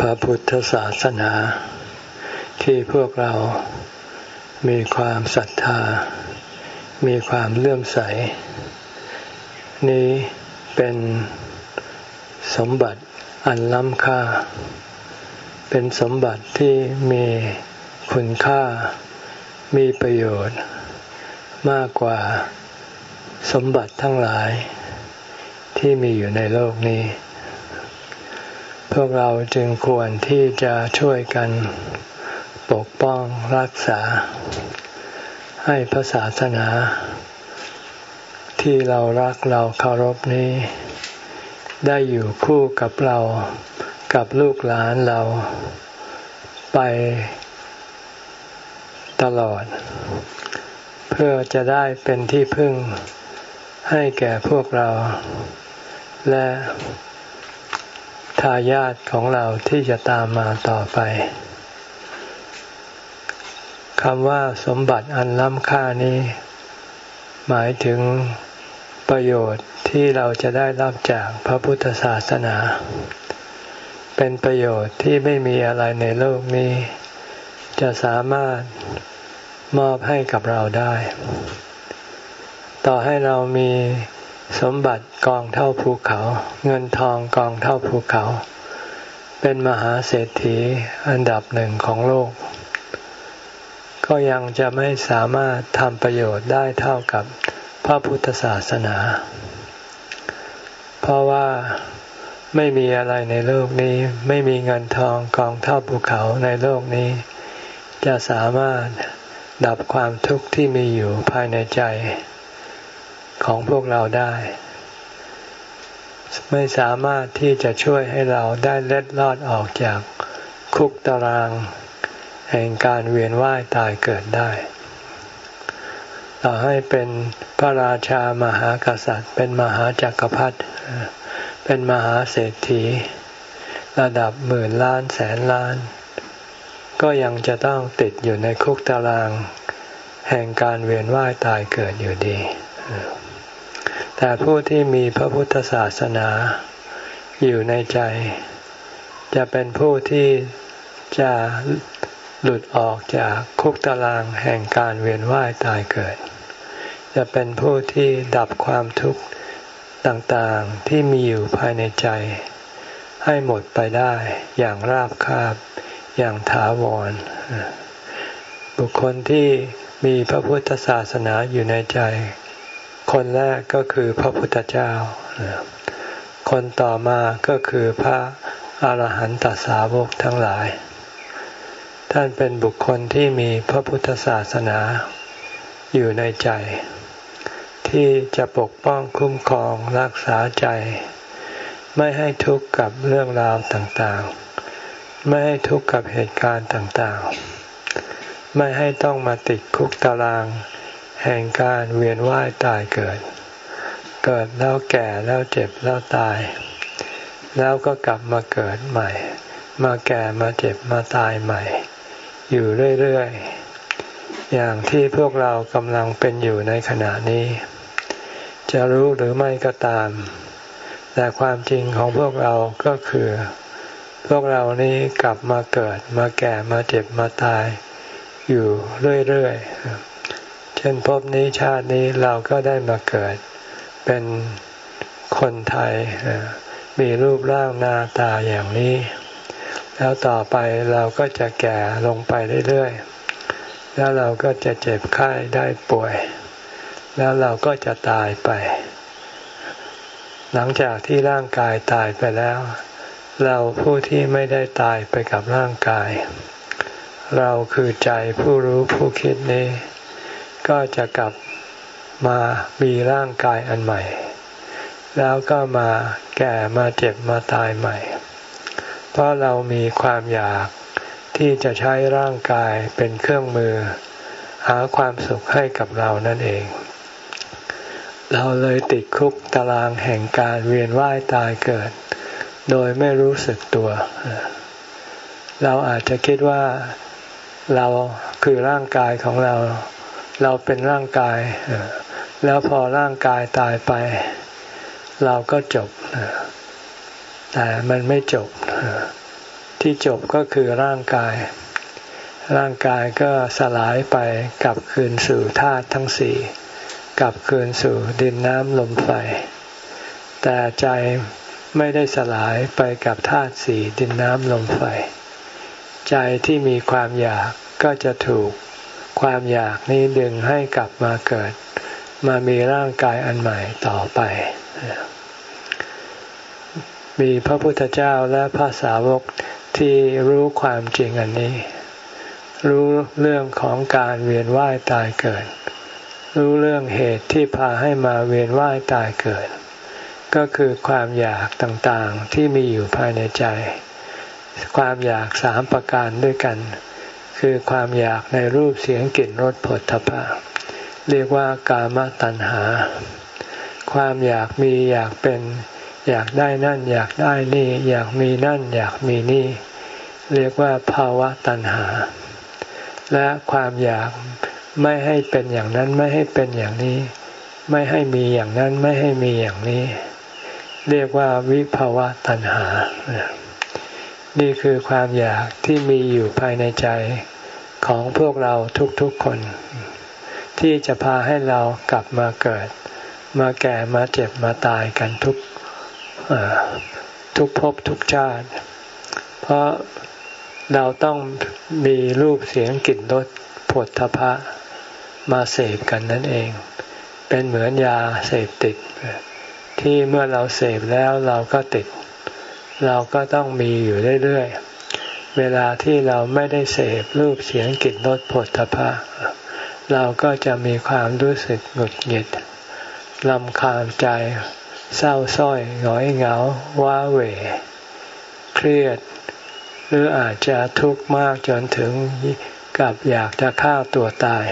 พระพุทธศาสนา ที่พวกเรามีความศรัทธา มีความเลื่อมใส นี้เป็นสมบัติอันล้ำค่า เป็นสมบัติที่มีคุณค่า มีประโยชน์ มากกว่าสมบัติทั้งหลายที่มีอยู่ในโลกนี้ พวกเราจึงควรที่จะช่วยกันปกป้องรักษา ให้พระศาสนา ที่เรารักเราเคารพนี้ ได้อยู่คู่กับเรากับลูกหลานเราไปตลอด เพื่อจะได้เป็นที่พึ่งให้แก่พวกเรา และ ทายาทของเราที่จะตามมาต่อไปคำว่าสมบัติอันล้ำค่านี้ หมายถึงประโยชน์ที่เราจะได้รับจากพระพุทธศาสนา เป็นประโยชน์ที่ไม่มีอะไรในโลกนี้ จะสามารถมอบให้กับเราได้ ต่อให้เรามี สมบัติกองเท่าภูเขา เงินทองกองเท่าภูเขา เป็นมหาเศรษฐีอันดับหนึ่งของโลก ก็ยังจะไม่สามารถทำประโยชน์ได้เท่ากับพระพุทธศาสนา เพราะว่าไม่มีอะไรในโลกนี้ ไม่มีเงินทองกองเท่าภูเขาในโลกนี้ จะสามารถดับความทุกข์ที่มีอยู่ภายในใจ ของพวกเราได้ ไม่สามารถที่จะช่วยให้เราได้เล็ดลอดออกจากคุกตาราง แห่งการเวียนว่ายตายเกิดได้ต่อให้เป็นพระราชามหากษัตริย์ เป็นมหาจักรพรรดิเป็นมหาเศรษฐี ระดับหมื่นล้านแสนล้าน ก็ยังจะต้องติดอยู่ในคุกตาราง แห่งการเวียนว่ายตายเกิดอยู่ดี แต่ผู้ที่มีพระพุทธศาสนาอยู่ในใจ จะเป็นผู้ที่จะหลุดออกจากคุกตารางแห่งการเวียนว่ายตายเกิด จะเป็นผู้ที่ดับความทุกข์ต่างๆที่มีอยู่ภายในใจ ให้หมดไปได้อย่างราบคาบอย่างถาวร บุคคลที่มีพระพุทธศาสนาอยู่ในใจ คนแรกก็คือพระพุทธเจ้า คนต่อมาก็คือพระอาหารหันตสาวกทั้งหลาย ท่านเป็นบุคคลที่มีพระพุทธศาสนาอยู่ในใจ ที่จะปกป้องคุ้มครองรักษาใจ ไม่ให้ทุกข์กับเรื่องราวต่างๆ ไม่ให้ทุกข์กับเหตุการณ์ต่างๆ ไม่ให้ต้องมาติดคุกตาราง แห่งการเวียนว่ายตายเกิด เกิดแล้วแก่แล้วเจ็บแล้วตาย แล้วก็กลับมาเกิดใหม่ มาแก่มาเจ็บมาตายใหม่ อยู่เรื่อยๆ อย่างที่พวกเรากำลังเป็นอยู่ในขณะนี้ จะรู้หรือไม่ก็ตาม แต่ความจริงของพวกเราก็คือ พวกเรานี้กลับมาเกิด มาแก่มาเจ็บมาตาย อยู่เรื่อยๆ ช่นพบนี้ชาตินี้เราก็ได้มาเกิด เป็นคนไทย มีรูปร่างหน้าตาอย่างนี้ แล้วต่อไปเราก็จะแก่ลงไปเรื่อยๆ แล้วเราก็จะเจ็บไข้ได้ป่วย แล้วเราก็จะตายไป หลังจากที่ร่างกายตายไปแล้ว เราผู้ที่ไม่ได้ตายไปกับร่างกาย เราคือใจผู้รู้ผู้คิดนี้ ก็จะกลับมามีร่างกายอันใหม่ แล้วก็มาแก่มาเจ็บมาตายใหม่ เพราะเรามีความอยากที่จะใช้ร่างกายเป็นเครื่องมือ หาความสุขให้กับเรานั่นเอง เราเลยติดคุกตารางแห่งการเวียนว่ายตายเกิด โดยไม่รู้สึกตัว เราอาจจะคิดว่าเราคือร่างกายของเรา เราเป็นร่างกาย แล้วพอร่างกายตายไป เราก็จบ แต่มันไม่จบ ที่จบก็คือร่างกาย ร่างกายก็สลายไปกลับคืนสู่ธาตุทั้งสี่กลับคืนสู่ดินน้ำลมไฟ แต่ใจไม่ได้สลายไปกับธาตุสี่ดินน้ำลมไฟ ใจที่มีความอยากก็จะถูก ความอยากนี้ดึงให้กลับมาเกิด มามีร่างกายอันใหม่ต่อไป มีพระพุทธเจ้าและพระสาวกที่รู้ความจริงอันนี้ รู้เรื่องของการเวียนว่ายตายเกิด รู้เรื่องเหตุที่พาให้มาเวียนว่ายตายเกิด ก็คือความอยากต่างๆที่มีอยู่ภายในใจ ความอยากสามประการด้วยกัน คือความอยากในรูปเสียงกลิ่นรสผลทพะ เรียกว่ากามตัณหา ความอยากมีอยากเป็น อยากได้นั่น อยากได้นี่ อยากมีนั่น อยากมีนี่ เรียกว่าภาวะตัณหา และความอยากไม่ให้เป็นอย่างนั้นไม่ให้เป็นอย่างนี้ ไม่ให้มีอย่างนั้นไม่ให้มีอย่างนี้ เรียกว่าวิภาวะตัณหา นี่คือความอยากที่มีอยู่ภายในใจของพวกเราทุกๆคน ที่จะพาให้เรากลับมาเกิด มาแก่มาเจ็บมาตายกันทุกทุกภพทุกชาติ เพราะเราต้องมีรูปเสียงกลิ่นรสผลทพะมาเสพกันนั่นเอง เป็นเหมือนยาเสพติด ที่เมื่อเราเสพแล้วเราก็ติด เราก็ต้องมีอยู่เรื่อยๆ เวลาที่เราไม่ได้เสพรูปเสียงกลิ่นรสผลทพะเราก็จะมีความรู้สึกหงุดหงิดลำคาญใจเศร้าส้อยหงอยเหงาว้าเหวเครียด หรืออาจจะทุกข์มากจนถึงกับอยากจะฆ่าตัวตาย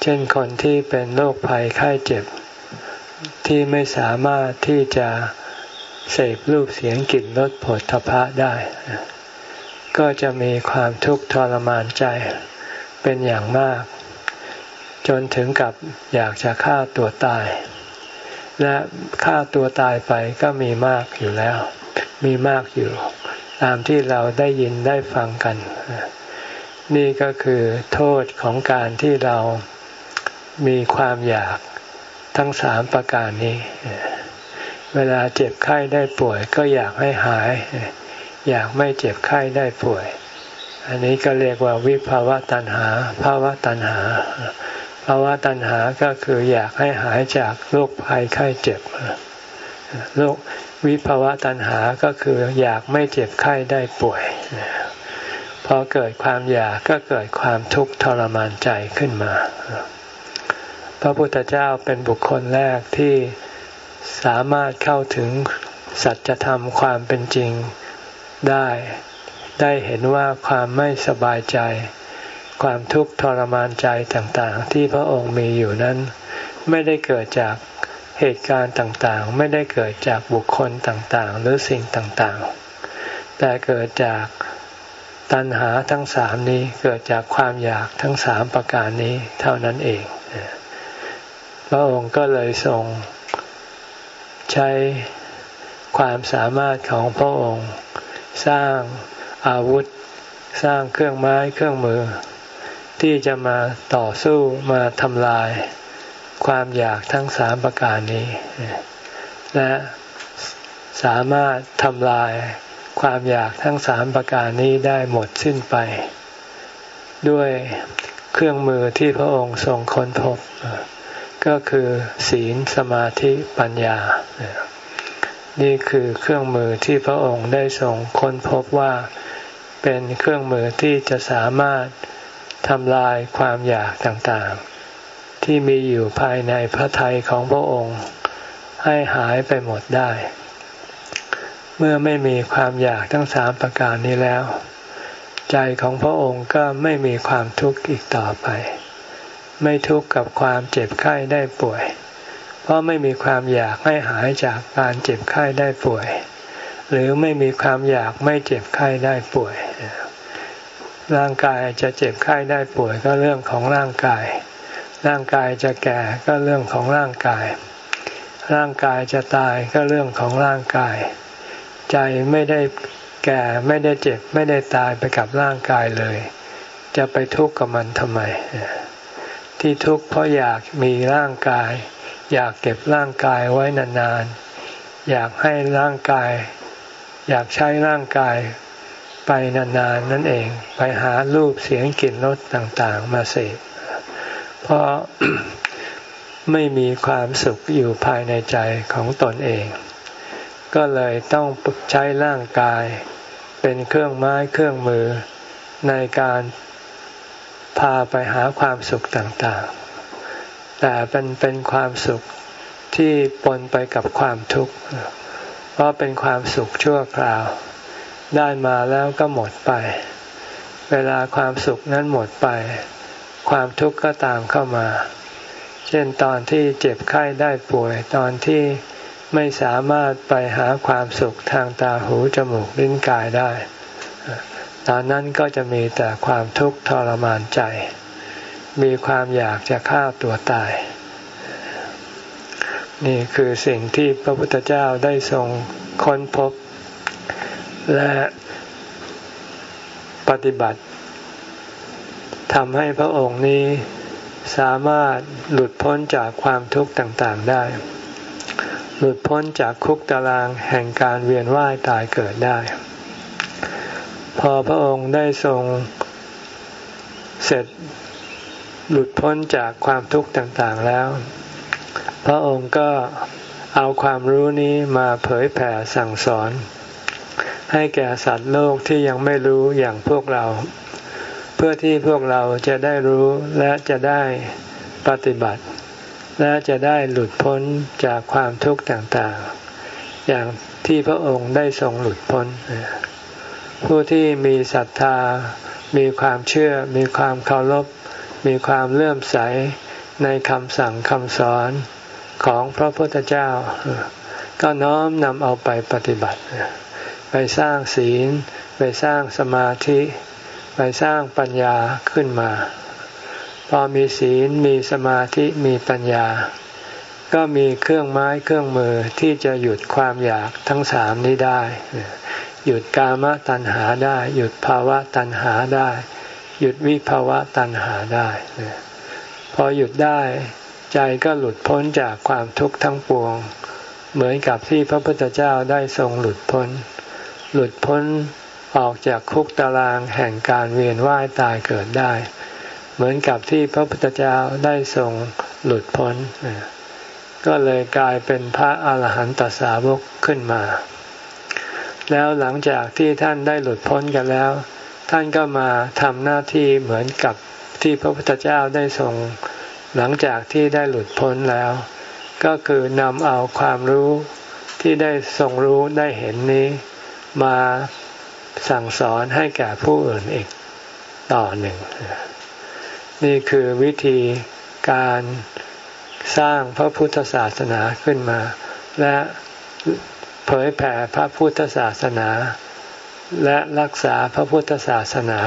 เช่นคนที่เป็นโรคภัยไข้เจ็บ ที่ไม่สามารถที่จะ เสพรูปเสียงกลิ่นรสผลทพะได้ ก็จะมีความทุกข์ทรมานใจเป็นอย่างมาก จนถึงกับอยากจะฆ่าตัวตาย และฆ่าตัวตายไปก็มีมากอยู่แล้ว มีมากอยู่ ตามที่เราได้ยินได้ฟังกัน นี่ก็คือโทษของการที่เรามีความอยากทั้งสามประการนี้ เวลาเจ็บไข้ได้ป่วย ก็อยากให้หาย อยากไม่เจ็บไข้ได้ป่วย อันนี้ก็เรียกว่าวิภาวะตัณหาภาวะตัณหาภาวะตัณหาก็คืออยากให้หายจากโรคภัยไข้เจ็บโรควิภาวะตัณหาก็คืออยากไม่เจ็บไข้ได้ป่วย พอเกิดความอยากก็เกิดความทุกข์ทรมานใจขึ้นมา พระพุทธเจ้าเป็นบุคคลแรกที่ สามารถเข้าถึงสัจธรรมความเป็นจริงได้ ได้เห็นว่าความไม่สบายใจ ความทุกข์ทรมานใจต่างๆ ที่พระองค์มีอยู่นั้น ไม่ได้เกิดจากเหตุการณ์ต่างๆ ไม่ได้เกิดจากบุคคลต่างๆ หรือสิ่งต่างๆ แต่เกิดจากตัณหาทั้งสามนี้เกิดจากความอยากทั้งสามประการนี้เท่านั้นเอง พระองค์ก็เลยทรง ใช้ความสามารถของพระองค์ สร้างอาวุธ สร้างเครื่องไม้เครื่องมือ ที่จะมาต่อสู้มาทำลาย ความอยากทั้งสามประการนี้ และสามารถทำลายความอยากทั้งสามประการนี้ได้หมดสิ้นไป ด้วยเครื่องมือที่พระองค์ทรงค้นพบ ก็คือศีลสมาธิปัญญา นี่คือเครื่องมือที่พระองค์ได้ทรงค้นพบว่าเป็นเครื่องมือที่จะสามารถทำลายความอยากต่างๆ ที่มีอยู่ภายในพระทัยของพระองค์ ให้หายไปหมดได้ เมื่อไม่มีความอยากทั้งสามประการนี้แล้ว ใจของพระองค์ก็ไม่มีความทุกข์อีกต่อไป ไม่ทุกข์กับความเจ็บไข้ได้ป่วย เพราะไม่มีความอยากให้หายจากการเจ็บไข้ได้ป่วย หรือไม่มีความอยากไม่เจ็บไข้ได้ป่วย ร่างกายจะเจ็บไข้ได้ป่วยก็เรื่องของร่างกาย ร่างกายจะแก่ก็เรื่องของร่างกาย ร่างกายจะตายก็เรื่องของร่างกาย ใจไม่ได้แก่ไม่ได้เจ็บไม่ได้ตายไปกับร่างกายเลย จะไปทุกข์กับมันทำไม ที่ทุกข์เพราะอยากมีร่างกาย อยากเก็บร่างกายไว้นานๆ อยากให้ร่างกาย อยากใช้ร่างกายไปนานๆนั่นเอง ไปหารูปเสียงกลิ่นรสต่างๆ มาเสพเพราะไม่มีความสุขอยู่ภายในใจของตนเอง ก็เลยต้องใช้ร่างกาย เป็นเครื่องไม้เครื่องมือในการ พาไปหาความสุขต่างๆ แต่เป็นเป็นความสุขที่ปนไปกับความทุกข์ เพราะเป็นความสุขชั่วคราว ได้มาแล้วก็หมดไป เวลาความสุขนั้นหมดไป ความทุกข์ก็ตามเข้ามา เช่นตอนที่เจ็บไข้ได้ป่วย ตอนที่ไม่สามารถไปหาความสุขทางตาหูจมูกลิ้นกายได้ ตอนนั้นก็จะมีแต่ความทุกข์ทรมานใจ มีความอยากจะฆ่าตัวตาย นี่คือสิ่งที่พระพุทธเจ้าได้ทรงค้นพบ และปฏิบัติทำให้พระองค์นี้สามารถหลุดพ้นจากความทุกข์ต่างๆได้ หลุดพ้นจากคุกตารางแห่งการเวียนว่ายตายเกิดได้ พอพระองค์ได้ทรงเสร็จหลุดพ้นจากความทุกข์ต่างๆแล้ว พระองค์ก็เอาความรู้นี้มาเผยแผ่สั่งสอน ให้แก่สัตว์โลกที่ยังไม่รู้อย่างพวกเรา เพื่อที่พวกเราจะได้รู้และจะได้ปฏิบัติ และจะได้หลุดพ้นจากความทุกข์ต่างๆ อย่างที่พระองค์ได้ทรงหลุดพ้น ผู้ที่มีศรัทธา มีความเชื่อ มีความเคารพ มีความเลื่อมใสในคำสั่งคำสอนของพระพุทธเจ้า ก็น้อมนำเอาไปปฏิบัติ ไปสร้างศีล ไปสร้างสมาธิ ไปสร้างปัญญาขึ้นมา พอมีศีลมีสมาธิมีปัญญา ก็มีเครื่องไม้เครื่องมือที่จะหยุดความอยากทั้งสามนี้ได้ หยุดกามตัณหาได้ หยุดภาวะตัณหาได้ หยุดวิภาวะตัณหาได้ พอหยุดได้ใจก็หลุดพ้นจากความทุกข์ทั้งปวง เหมือนกับที่พระพุทธเจ้าได้ทรงหลุดพ้น หลุดพ้นออกจากคุกตารางแห่งการเวียนว่ายตายเกิดได้ เหมือนกับที่พระพุทธเจ้าได้ทรงหลุดพ้น ก็เลยกลายเป็นพระอาหารหันตสาวกขึ้นมา แล้วหลังจากที่ท่านได้หลุดพ้นกันแล้ว ท่านก็มาทำหน้าที่เหมือนกับที่พระพุทธเจ้าได้ทรงหลังจากที่ได้หลุดพ้นแล้ว ก็คือนำเอาความรู้ที่ได้ทรงรู้ได้เห็นนี้ มาสั่งสอนให้แก่ผู้อื่นอีกต่อหนึ่ง นี่คือวิธีการสร้างพระพุทธศาสนาขึ้นมา และ เผยแผ่พระพุทธศาสนา และรักษาพระพุทธศาสนา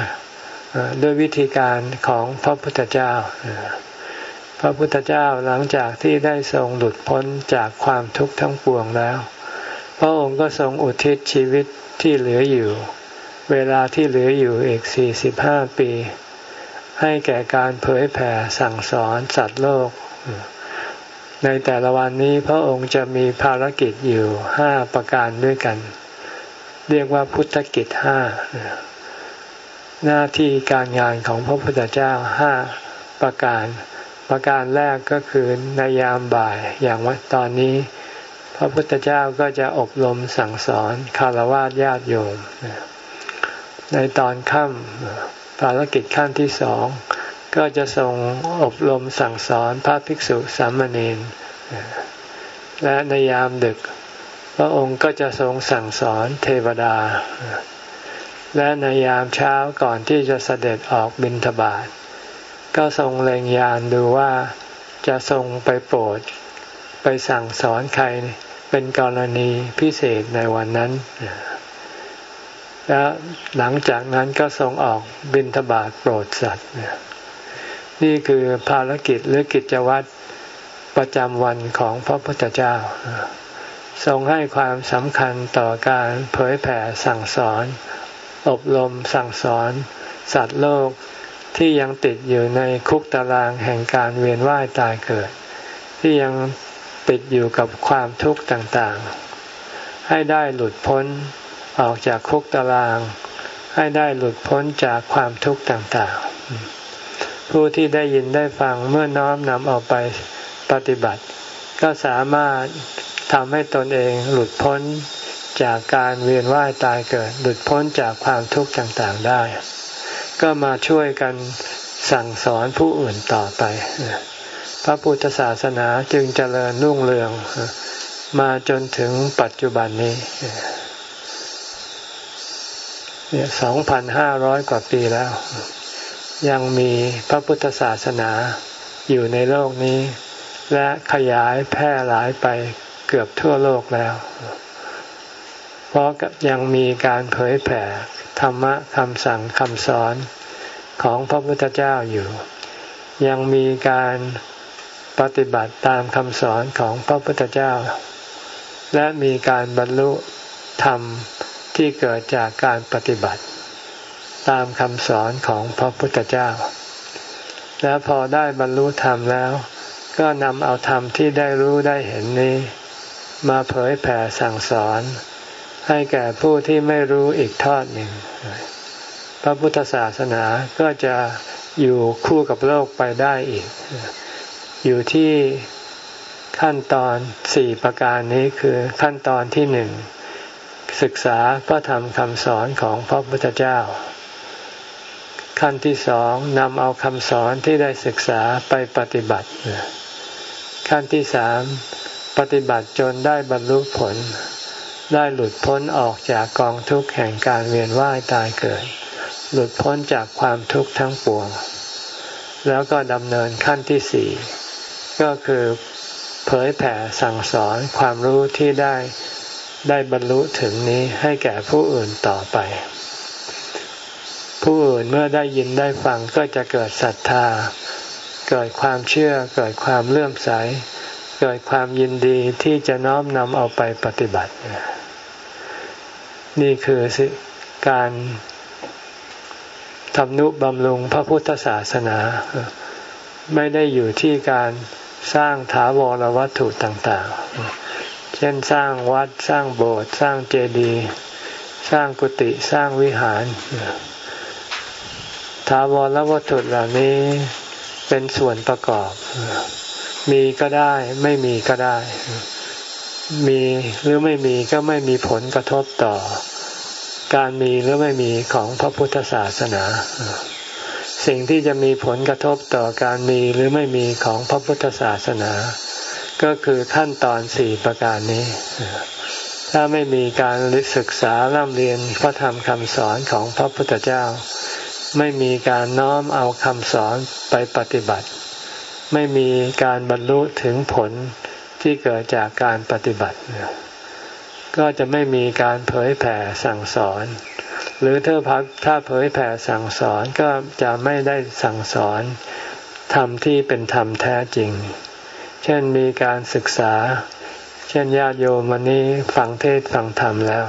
ด้วยวิธีการของพระพุทธเจ้า พระพุทธเจ้าหลังจากที่ได้ทรงหลุดพ้นจากความทุกข์ทั้งปวงแล้ว พระองค์ก็ทรงอุทิศชีวิตที่เหลืออยู่ เวลาที่เหลืออยู่อีกสี่สิบห้าปี ให้แก่การเผยแผ่สั่งสอนสัตว์โลก ในแต่ละวันนี้พระองค์จะมีภารกิจอยู่ห้าประการด้วยกัน เรียกว่าพุทธกิจห้าหน้าที่การงานของพระพุทธเจ้าห้าประการ ประการแรกก็คือในยามบ่ายอย่างว่าตอนนี้ พระพุทธเจ้าก็จะอบรมสั่งสอนคารวะญาติโยม ในตอนค่ำภารกิจขั้นที่สอง ก็จะทรงอบรมสั่งสอนพระภิกษุสามเณรและในยามดึก พระองค์ก็จะทรงสั่งสอนเทวดา และในยามเช้าก่อนที่จะเสด็จออกบิณฑบาตก็ทรงเล็งยานดูว่าจะทรงไปโปรด ไปสั่งสอนใครเป็นกรณีพิเศษในวันนั้น แล้วหลังจากนั้นก็ทรงออกบินทบาทโปรดสัตว์ นี่คือภารกิจหรือกิจวัตรประจำวันของพระพุทธเจ้า ทรงให้ความสำคัญต่อการเผยแผ่สั่งสอน อบรมสั่งสอน สัตว์โลกที่ยังติดอยู่ในคุกตารางแห่งการเวียนว่ายตายเกิด ที่ยังติดอยู่กับความทุกข์ต่างๆ ให้ได้หลุดพ้นออกจากคุกตาราง ให้ได้หลุดพ้นจากความทุกข์ต่างๆ ผู้ที่ได้ยินได้ฟังเมื่อน้อมนำเอาไปปฏิบัติ ก็สามารถทำให้ตนเองหลุดพ้นจากการเวียนว่ายตายเกิด หลุดพ้นจากความทุกข์ต่างๆได้ ก็มาช่วยกันสั่งสอนผู้อื่นต่อไป พระพุทธศาสนาจึงเจริญรุ่งเรือง มาจนถึงปัจจุบันนี้สองพันห้าร้อยกว่าปีแล้ว ยังมีพระพุทธศาสนาอยู่ในโลกนี้ และขยายแพร่หลายไปเกือบทั่วโลกแล้ว เพราะยังมีการเผยแผ่ธรรมะคำสั่งคำสอนของพระพุทธเจ้าอยู่ ยังมีการปฏิบัติตามคำสอนของพระพุทธเจ้า และมีการบรรลุธรรมที่เกิดจากการปฏิบัติ ตามคำสอนของพระพุทธเจ้า แล้วพอได้บรรลุธรรมแล้ว ก็นำเอาธรรมที่ได้รู้ได้เห็นนี้ มาเผยแผ่สั่งสอน ให้แก่ผู้ที่ไม่รู้อีกทอดหนึ่ง พระพุทธศาสนาก็จะอยู่คู่กับโลกไปได้อีก อยู่ที่ขั้นตอนสี่ประการนี้คือขั้นตอนที่หนึ่งศึกษาพระธรรมคำสอนของพระพุทธเจ้า ขั้นที่สองนำเอาคำสอนที่ได้ศึกษาไปปฏิบัติ ขั้นที่สามปฏิบัติจนได้บรรลุผล ได้หลุดพ้นออกจากกองทุกข์แห่งการเวียนว่ายตายเกิด หลุดพ้นจากความทุกข์ทั้งปวง แล้วก็ดำเนินขั้นที่สี่ก็คือเผยแผ่สั่งสอนความรู้ที่ได้ได้บรรลุถึงนี้ให้แก่ผู้อื่นต่อไป ผู้อื่นเมื่อได้ยินได้ฟังก็จะเกิดศรัทธา เกิดความเชื่อ เกิดความเลื่อมใส เกิดความยินดีที่จะน้อมนำเอาไปปฏิบัติ นี่คือการทำนุบำรุงพระพุทธศาสนา ไม่ได้อยู่ที่การสร้างถาวรวัตถุต่างๆ เช่นสร้างวัดสร้างโบสถ์สร้างเจดีย์สร้างกุฏิสร้างวิหาร ถาวรวัตถุเหล่านี้เป็นส่วนประกอบ มีก็ได้ไม่มีก็ได้ มีหรือไม่มีก็ไม่มีผลกระทบต่อ การมีหรือไม่มีของพระพุทธศาสนา สิ่งที่จะมีผลกระทบต่อการมีหรือไม่มีของพระพุทธศาสนา ก็คือขั้นตอนสี่ประการนี้ถ้าไม่มีการศึกษาร่ำเรียนพระธรรมคำสอนของพระพุทธเจ้า ไม่มีการน้อมเอาคำสอนไปปฏิบัติ ไม่มีการบรรลุถึงผลที่เกิดจากการปฏิบัติ ก็จะไม่มีการเผยแผ่สั่งสอน หรือถ้าพักถ้าเผยแผ่สั่งสอนก็จะไม่ได้สั่งสอนธรรมที่เป็นธรรมแท้จริง เช่นมีการศึกษา เช่นญาติโยมวันนี้ฟังเทศฟังธรรมแล้ว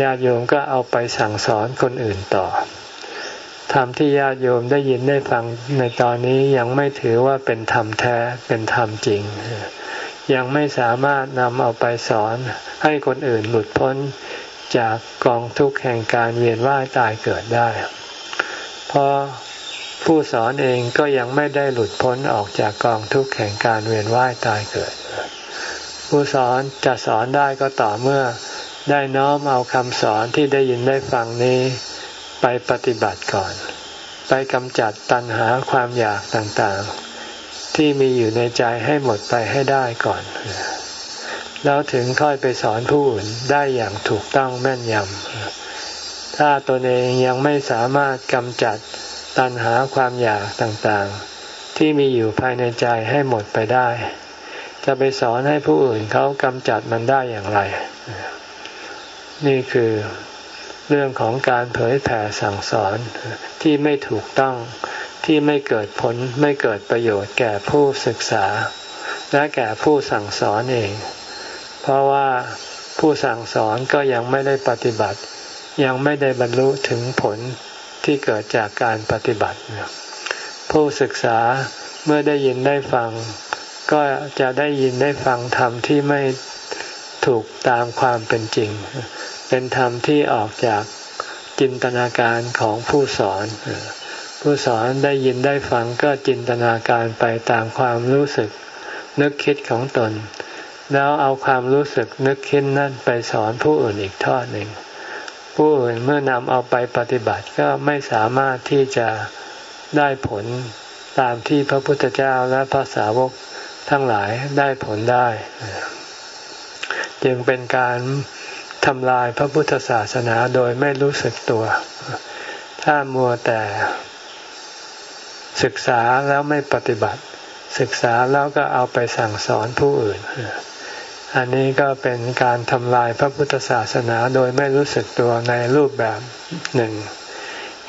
ญาติโยมก็เอาไปสั่งสอนคนอื่นต่อ ธรรมที่ญาติโยมได้ยินได้ฟังในตอนนี้ยังไม่ถือว่าเป็นธรรมแท้เป็นธรรมจริง ยังไม่สามารถนำเอาไปสอนให้คนอื่นหลุดพ้นจากกองทุกข์แห่งการเวียนว่ายตายเกิดได้ เพราะผู้สอนเองก็ยังไม่ได้หลุดพ้นออกจากกองทุกข์แห่งการเวียนว่ายตายเกิด ผู้สอนจะสอนได้ก็ต่อเมื่อได้น้อมเอาคำสอนที่ได้ยินได้ฟังนี้ ไปปฏิบัติก่อน ไปกำจัดตัณหาความอยากต่างๆ ที่มีอยู่ในใจให้หมดไปให้ได้ก่อน แล้วถึงค่อยไปสอนผู้อื่นได้อย่างถูกต้องแม่นยำถ้าตนเองยังไม่สามารถกำจัดตัณหาความอยากต่างๆ ที่มีอยู่ภายในใจให้หมดไปได้ จะไปสอนให้ผู้อื่นเขากำจัดมันได้อย่างไร นี่คือ เรื่องของการเผยแผ่สั่งสอนที่ไม่ถูกต้องที่ไม่เกิดผลไม่เกิดประโยชน์แก่ผู้ศึกษา และแก่ผู้สั่งสอนเอง เพราะว่าผู้สั่งสอนก็ยังไม่ได้ปฏิบัติ ยังไม่ได้บรรลุถึงผลที่เกิดจากการปฏิบัติ ผู้ศึกษาเมื่อได้ยินได้ฟัง ก็จะได้ยินได้ฟังธรรมที่ไม่ถูกตามความเป็นจริง เป็นธรรมที่ออกจากจินตนาการของผู้สอน ผู้สอนได้ยินได้ฟังก็จินตนาการไปตามความรู้สึกนึกคิดของตน แล้วเอาความรู้สึกนึกคิดนั้นไปสอนผู้อื่นอีกทอดหนึ่ง ผู้อื่นเมื่อนำเอาไปปฏิบัติก็ไม่สามารถที่จะได้ผลตามที่พระพุทธเจ้าและพระสาวกทั้งหลายได้ผลได้ จึงเป็นการ ทำลายพระพุทธศาสนาโดยไม่รู้สึกตัว ถ้ามัวแต่ศึกษาแล้วไม่ปฏิบัติ ศึกษาแล้วก็เอาไปสั่งสอนผู้อื่น อันนี้ก็เป็นการทำลายพระพุทธศาสนาโดยไม่รู้สึกตัวในรูปแบบหนึ่ง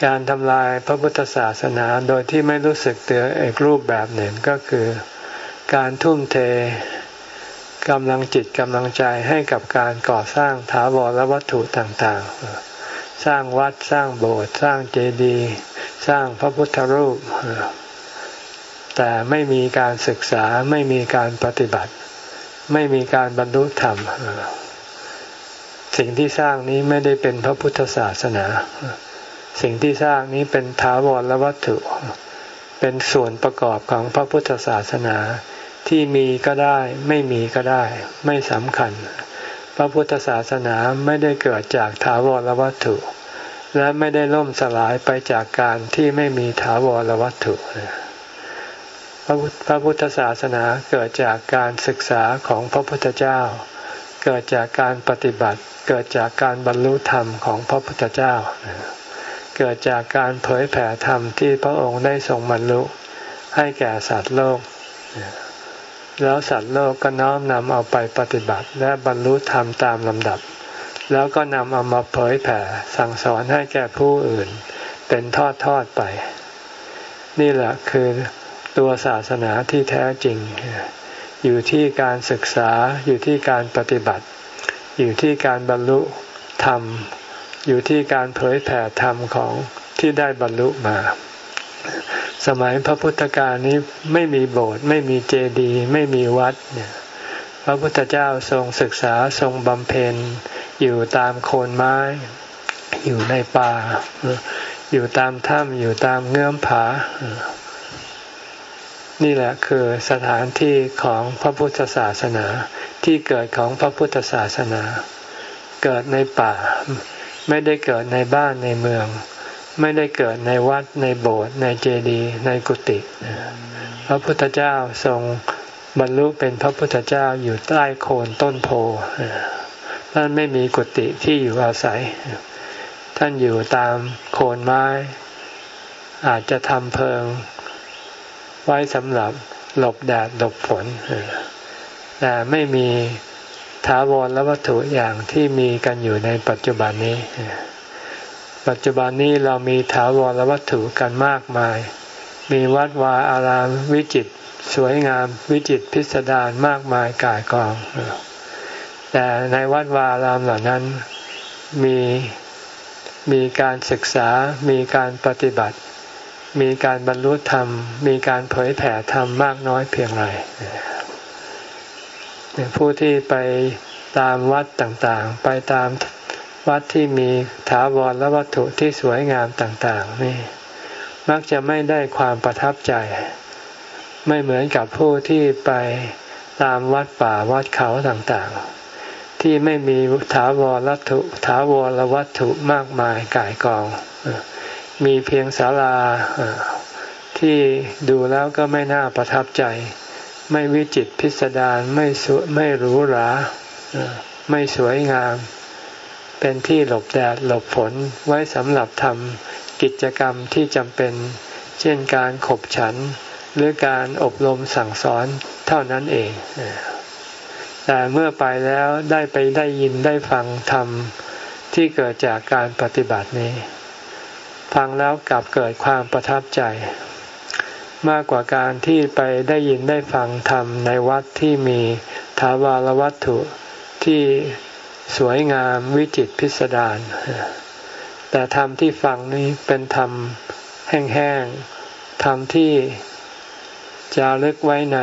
การทำลายพระพุทธศาสนาโดยที่ไม่รู้สึกตัวอีกรูปแบบหนึ่งก็คือ การทุ่มเท กำลังจิตกำลังใจให้กับการก่อสร้างถาวรวัตถุต่างๆ สร้างวัดสร้างโบสถ์สร้างเจดีย์สร้างพระพุทธรูป แต่ไม่มีการศึกษาไม่มีการปฏิบัติ ไม่มีการบรรลุธรรม สิ่งที่สร้างนี้ไม่ได้เป็นพระพุทธศาสนา สิ่งที่สร้างนี้เป็นถาวรวัตถุ เป็นส่วนประกอบของพระพุทธศาสนา ที่มีก็ได้ไม่มีก็ได้ ไม่สำคัญ พระพุทธศาสนาไม่ได้เกิดจากถาวรวัตถุ และไม่ได้ล่มสลายไปจากการที่ไม่มีถาวรวัตถุพระพุทธศาสนาเกิดจากการศึกษาของพระพุทธเจ้า เกิดจากการปฏิบัติ เกิดจากการบรรลุธรรมของพระพุทธเจ้า เกิดจากการเผยแผ่ธรรมที่พระองค์ได้ทรงบรรลุให้แก่สัตว์โลก แล้วสัตว์โลกก็น้อมนำเอาไปปฏิบัติ และบรรลุธรรมตามลำดับ แล้วก็นำเอามาเผยแผ่ สั่งสอนให้แก่ผู้อื่น เป็นทอดทอดไป นี่แหละคือตัวศาสนาที่แท้จริง อยู่ที่การศึกษาอยู่ที่การปฏิบัติ อยู่ที่การบรรลุธรรม อยู่ที่การเผยแผ่ธรรมของที่ได้บรรลุมา สมัยพระพุทธกาลนี้ไม่มีโบสถ์ไม่มีเจดีย์ไม่มีวัดเนี่ยพระพุทธเจ้าทรงศึกษาทรงบำเพ็ญอยู่ตามโคนไม้ อยู่ในป่า อยู่ตามถ้ำอยู่ตามเงื่อมผา นี่แหละคือสถานที่ของพระพุทธศาสนาที่เกิดของพระพุทธศาสนา เกิดในป่า ไม่ได้เกิดในบ้านในเมือง ไม่ได้เกิดในวัดในโบสถ์ในเจดีย์ในกุฏิพระพุทธเจ้าทรงบรรลุเป็นพระพุทธเจ้าอยู่ใต้โคนต้นโพท่านไม่มีกุฏิที่อยู่อาศัย ท่านอยู่ตามโคนไม้ อาจจะทำเพิง ไว้สำหรับหลบแดดหลบฝนแต่ไม่มีถาวรและวัตถุอย่างที่มีกันอยู่ในปัจจุบันนี้ ปัจจุบันนี้เรามีถาวรวัตถุกันมากมาย มีวัดวาอารามวิจิตสวยงามวิจิตพิสดารมากมายกายกอง แต่ในวัดวาอารามเหล่านั้นมีมีการศึกษา มีการปฏิบัติ มีการบรรลุธรรม มีการเผยแผ่ธรรมมากน้อยเพียงไรผู้ที่ไปตามวัดต่างๆ ไปตาม วัดที่มีถาวรและวัตถุที่สวยงามต่างๆนี่มักจะไม่ได้ความประทับใจ ไม่เหมือนกับผู้ที่ไปตามวัดป่าวัดเขาต่างๆ ที่ไม่มีถาวรวัตถุถาวรวัตถุมากมายก่ายกอง มีเพียงศาลาที่ดูแล้วก็ไม่น่าประทับใจ ไม่วิจิตพิสดารไม่สวยไม่หรูหราไม่สวยงาม เป็นที่หลบแดดหลบฝนไว้สำหรับทำกิจกรรมที่จำเป็น เช่นการขบฉัน หรือการอบรมสั่งสอนเท่านั้นเอง แต่เมื่อไปแล้วได้ไปได้ยินได้ฟังธรรมที่เกิดจากการปฏิบัตินี้ ฟังแล้วกลับเกิดความประทับใจ มากกว่าการที่ไปได้ยินได้ฟังธรรมในวัดที่มีถาวรวัตถุที่ สวยงามวิจิตพิสดารแต่ธรรมที่ฟังนี้เป็นธรรมแห้งๆธรรมที่จารึกไว้ใน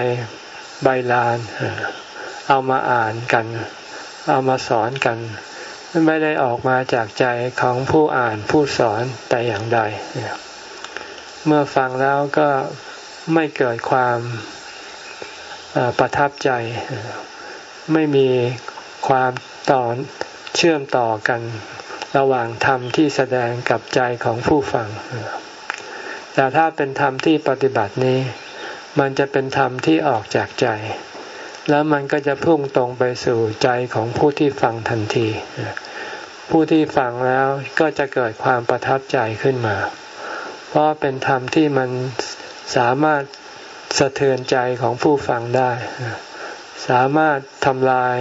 ใบลาน เอามาอ่านกัน เอามาสอนกัน ไม่ได้ออกมาจากใจของผู้อ่านผู้สอนแต่อย่างใด เมื่อฟังแล้วก็ไม่เกิดความประทับใจ ไม่มีความ ต่อเชื่อมต่อกัน ระหว่างธรรมที่แสดงกับใจของผู้ฟัง แต่ถ้าเป็นธรรมที่ปฏิบัตินี้ มันจะเป็นธรรมที่ออกจากใจ แล้วมันก็จะพุ่งตรงไปสู่ใจของผู้ที่ฟังทันที ผู้ที่ฟังแล้วก็จะเกิดความประทับใจขึ้นมา เพราะเป็นธรรมที่มันสามารถสะเทือนใจของผู้ฟังได้ สามารถทำลาย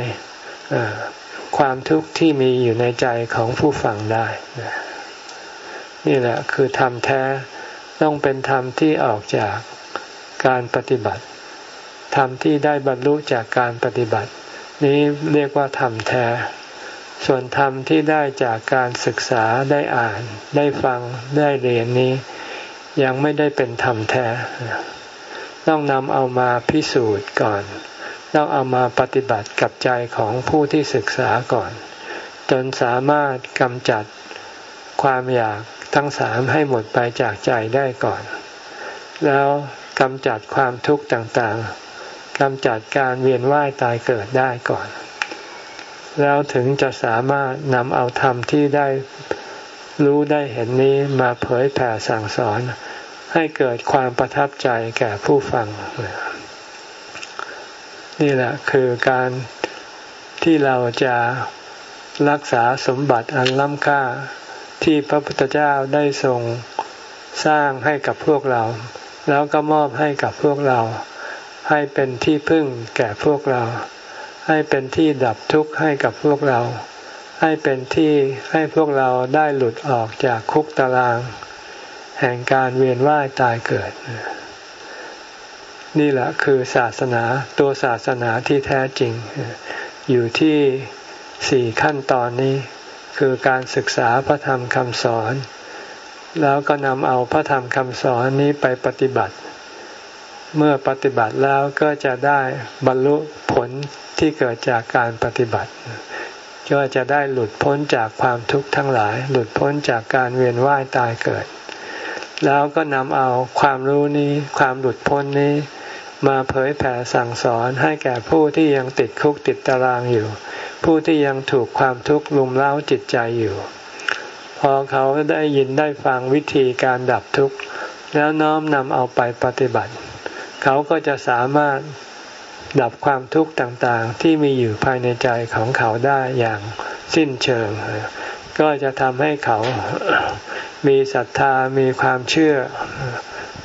ความทุกข์ที่มีอยู่ในใจของผู้ฟังได้ นี่แหละคือธรรมแท้ต้องเป็นธรรมที่ออกจากการปฏิบัติ ธรรมที่ได้บรรลุจากการปฏิบัติ นี้เรียกว่าธรรมแท้ ส่วนธรรมที่ได้จากการศึกษาได้อ่าน ได้ฟังได้เรียนนี้ ยังไม่ได้เป็นธรรมแท้ ต้องนำเอามาพิสูจน์ก่อน ต้องเอามาปฏิบัติกับใจของผู้ที่ศึกษาก่อน จนสามารถกำจัดความอยากทั้งสามให้หมดไปจากใจได้ก่อน แล้วกำจัดความทุกข์ต่างๆกำจัดการเวียนว่ายตายเกิดได้ก่อน แล้วถึงจะสามารถนำเอาธรรมที่ได้รู้ได้เห็นนี้มาเผยแผ่สั่งสอน ให้เกิดความประทับใจแก่ผู้ฟัง นี่แหละคือการที่เราจะรักษาสมบัติอันล้ำค่าที่พระพุทธเจ้าได้ทรงสร้างให้กับพวกเรา แล้วก็มอบให้กับพวกเรา ให้เป็นที่พึ่งแก่พวกเรา ให้เป็นที่ดับทุกข์ให้กับพวกเรา ให้เป็นที่ให้พวกเราได้หลุดออกจากคุกตาราง แห่งการเวียนว่ายตายเกิด นี่แหละคือศาสนาตัวศาสนาที่แท้จริง อยู่ที่สี่ขั้นตอนนี้ คือการศึกษาพระธรรมคำสอน แล้วก็นำเอาพระธรรมคำสอนนี้ไปปฏิบัติ เมื่อปฏิบัติแล้วก็จะได้บรรลุผลที่เกิดจากการปฏิบัติ ก็จะได้หลุดพ้นจากความทุกข์ทั้งหลาย หลุดพ้นจากการเวียนว่ายตายเกิดแล้วก็นำเอาความรู้นี้ ความหลุดพ้นนี้ มาเผยแผ่สั่งสอนให้แก่ผู้ที่ยังติดคุกติดตารางอยู่ ผู้ที่ยังถูกความทุกข์ลุมเล้าจิตใจอยู่ พอเขาได้ยินได้ฟังวิธีการดับทุกข์ แล้วน้อมนำเอาไปปฏิบัติ เขาก็จะสามารถดับความทุกข์ต่างๆ ที่มีอยู่ภายในใจของเขาได้อย่างสิ้นเชิง ก็จะทำให้เขามีศรัทธามีความเชื่อ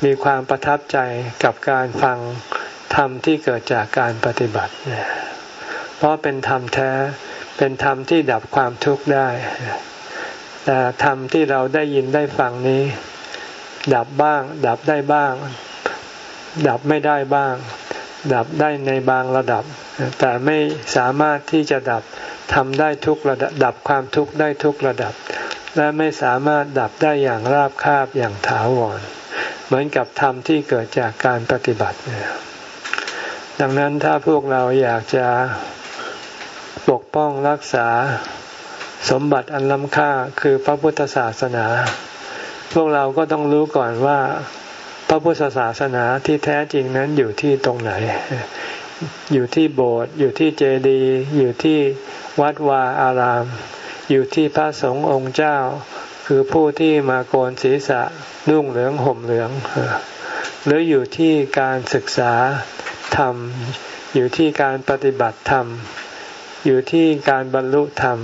มีความประทับใจกับการฟังธรรมที่เกิดจากการปฏิบัติ เพราะเป็นธรรมแท้ เป็นธรรมที่ดับความทุกข์ได้ แต่ธรรมที่เราได้ยินได้ฟังนี้ ดับบ้าง ดับได้บ้าง ดับไม่ได้บ้าง ดับได้ในบางระดับ แต่ไม่สามารถที่จะดับทำได้ทุกระดับ ดับความทุกข์ได้ทุกระดับ และไม่สามารถดับได้อย่างราบคาบอย่างถาวร เหมือนกับธรรมที่เกิดจากการปฏิบัติ ดังนั้นถ้าพวกเราอยากจะปกป้องรักษาสมบัติอันล้ำค่าคือพระพุทธศาสนา พวกเราก็ต้องรู้ก่อนว่า พระพุทธศาสนาที่แท้จริงนั้นอยู่ที่ตรงไหน อยู่ที่โบสถ์อยู่ที่เจดีย์อยู่ที่วัดวาอาราม อยู่ที่พระสงฆ์องค์เจ้า คือผู้ที่มาโกนศีรษะนุ่งเหลืองห่มเหลือง หรืออยู่ที่การศึกษาธรรม อยู่ที่การปฏิบัติธรรม อยู่ที่การบรรลุธรรม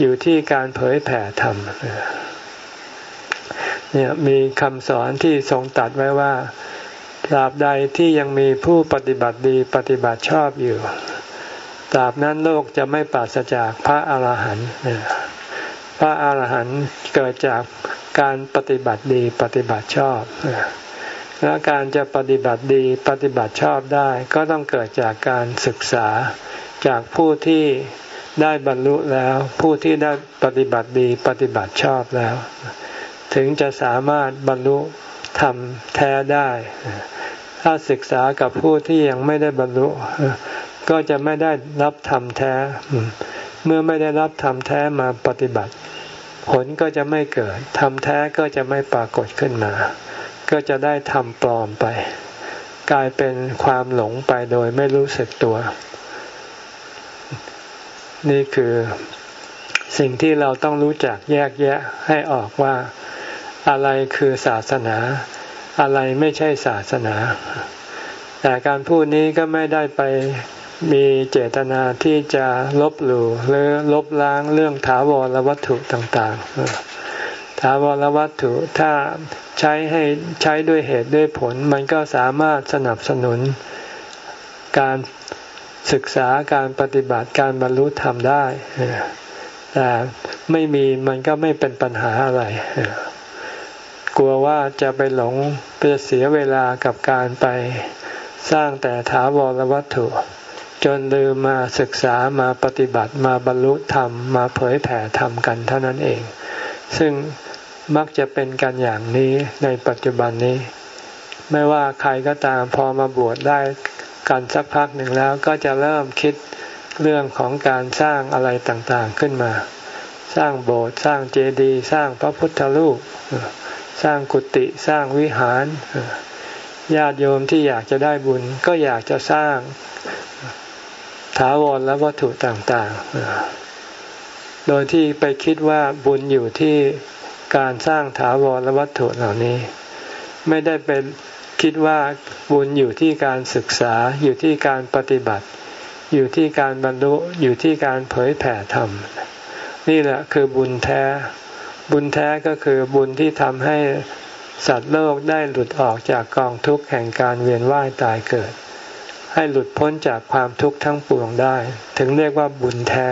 อยู่ที่การเผยแผ่ธรรมเนี่ยมีคำสอนที่ทรงตัดไว้ว่าตราบใดที่ยังมีผู้ปฏิบัติดีปฏิบัติชอบอยู่ตราบนั้นโลกจะไม่ปราศจากพระอาหารหันต์ พระอาหารหันต์เกิดจากการปฏิบัติดีปฏิบัติชอบ และการจะปฏิบัติดีปฏิบัติชอบได้ ก็ต้องเกิดจากการศึกษาจากผู้ที่ได้บรรลุแล้ว ผู้ที่ได้ปฏิบัติดีปฏิบัติชอบแล้ว ถึงจะสามารถบรรลุธรรมแท้ได้ ถ้าศึกษากับผู้ที่ยังไม่ได้บรรลุ ก็จะไม่ได้รับธรรมแท้ เมื่อไม่ได้รับธรรมแท้มาปฏิบัติ ผลก็จะไม่เกิดธรรมแท้ก็จะไม่ปรากฏขึ้นมา ก็จะได้ทำปลอมไป กลายเป็นความหลงไปโดยไม่รู้สึกตัว นี่คือสิ่งที่เราต้องรู้จักแยกแยะให้ออกว่า อะไรคือศาสนา อะไรไม่ใช่ศาสนา แต่การพูดนี้ก็ไม่ได้ไป มีเจตนาที่จะลบหลู่หรือลบล้างเรื่องถาวรวัตถุต่างๆ ถาวรวัตถุถ้าใช้ให้ใช้ด้วยเหตุด้วยผล มันก็สามารถสนับสนุน การศึกษาการปฏิบัติการบรรลุธรรมได้แต่ไม่มีมันก็ไม่เป็นปัญหาอะไร กลัวว่าจะไปหลงไปเสียเวลากับการไปสร้างแต่ถาวรวัตถุ จนลืมมาศึกษามาปฏิบัติมาบรรลุธรรมมาเผยแผ่ธรรมกันเท่านั้นเอง ซึ่งมักจะเป็นกันอย่างนี้ในปัจจุบันนี้ ไม่ว่าใครก็ตามพอมาบวชได้กันสักพักหนึ่งแล้วก็จะเริ่มคิดเรื่องของการสร้างอะไรต่างๆขึ้นมา สร้างโบสถ์สร้างเจดีย์สร้างพระพุทธรูป สร้างกุฏิสร้างวิหารญาติโยมที่อยากจะได้บุญก็อยากจะสร้าง ถาวรและวัตถุต่างๆ โดยที่ไปคิดว่าบุญอยู่ที่การสร้างถาวรและวัตถุเหล่านี้ ไม่ได้เป็นคิดว่าบุญอยู่ที่การศึกษาอยู่ที่การปฏิบัติ อยู่ที่การบรรลุอยู่ที่การเผยแผ่ธรรม นี่แหละคือบุญแท้ บุญแท้ก็คือบุญที่ทำให้สัตว์โลกได้หลุดออกจากกองทุกข์แห่งการเวียนว่ายตายเกิด ให้หลุดพ้นจากความทุกข์ทั้งปวงได้ ถึงเรียกว่าบุญแท้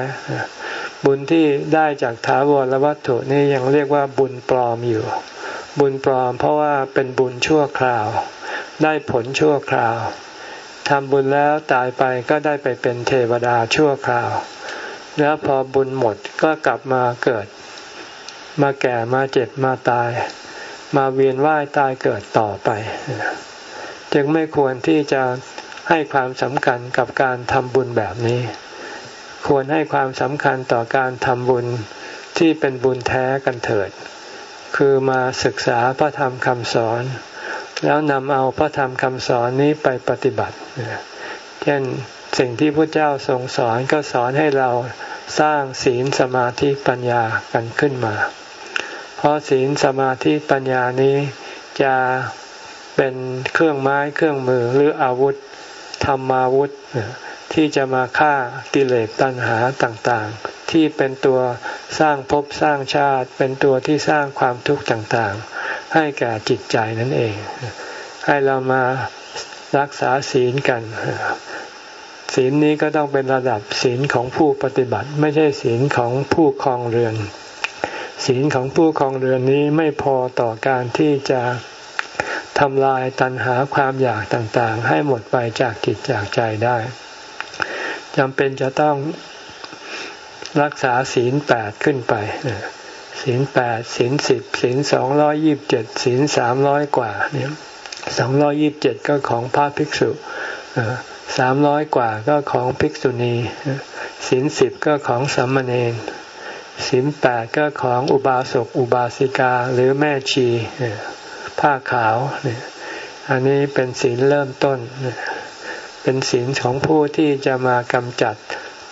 บุญที่ได้จากถาวรวัตถุนี่ยังเรียกว่าบุญปลอมอยู่ บุญปลอมเพราะว่าเป็นบุญชั่วคราว ได้ผลชั่วคราวทำบุญแล้วตายไปก็ได้ไปเป็นเทวดาชั่วคราว แล้วพอบุญหมดก็กลับมาเกิด มาแก่มาเจ็บมาตาย มาเวียนว่ายตายเกิดต่อไป จึงไม่ควรที่จะ ให้ความสำคัญกับการทำบุญแบบนี้ ควรให้ความสำคัญต่อการทำบุญที่เป็นบุญแท้กันเถิด คือมาศึกษาพระธรรมคำสอน แล้วนำเอาพระธรรมคำสอนนี้ไปปฏิบัติ เช่นสิ่งที่พระเจ้าทรงสอนก็สอนให้เราสร้างศีลสมาธิปัญญากันขึ้นมา เพราะศีลสมาธิปัญญานี้จะเป็นเครื่องไม้เครื่องมือหรืออาวุธ ธรรมาวุธ ที่จะมาฆ่ากิเลสตัณหาต่างๆ ที่เป็นตัวสร้างภพสร้างชาติ เป็นตัวที่สร้างความทุกข์ต่างๆ ให้แก่จิตใจนั่นเอง ให้เรามารักษาศีลกัน ศีลนี้ก็ต้องเป็นระดับศีลของผู้ปฏิบัติ ไม่ใช่ศีลของผู้คลองเรือน ศีลของผู้คลองเรือนนี้ไม่พอต่อการที่จะ ทำลายตัณหาความอยากต่างๆ ให้หมดไปจากจิตจากใจได้จำเป็นจะต้องรักษาศีลแปดขึ้นไปศีลแปดศีลสิบศีลสองร้อยยิบเจ็ดศีลสามร้อยกว่าเนี่ยสองร้อยิบเจ็ดก็ของพระภิกษุสามร้อยกว่าก็ของภิกษุณีศีลสิบก็ของสัมมเนนศีลแปดก็ของอุบาสกอุบาสิกาหรือแม่ชี ผ้าขาวเนี่ยอันนี้เป็นศีลเริ่มต้น เป็นศีลของผู้ที่จะมากำจัด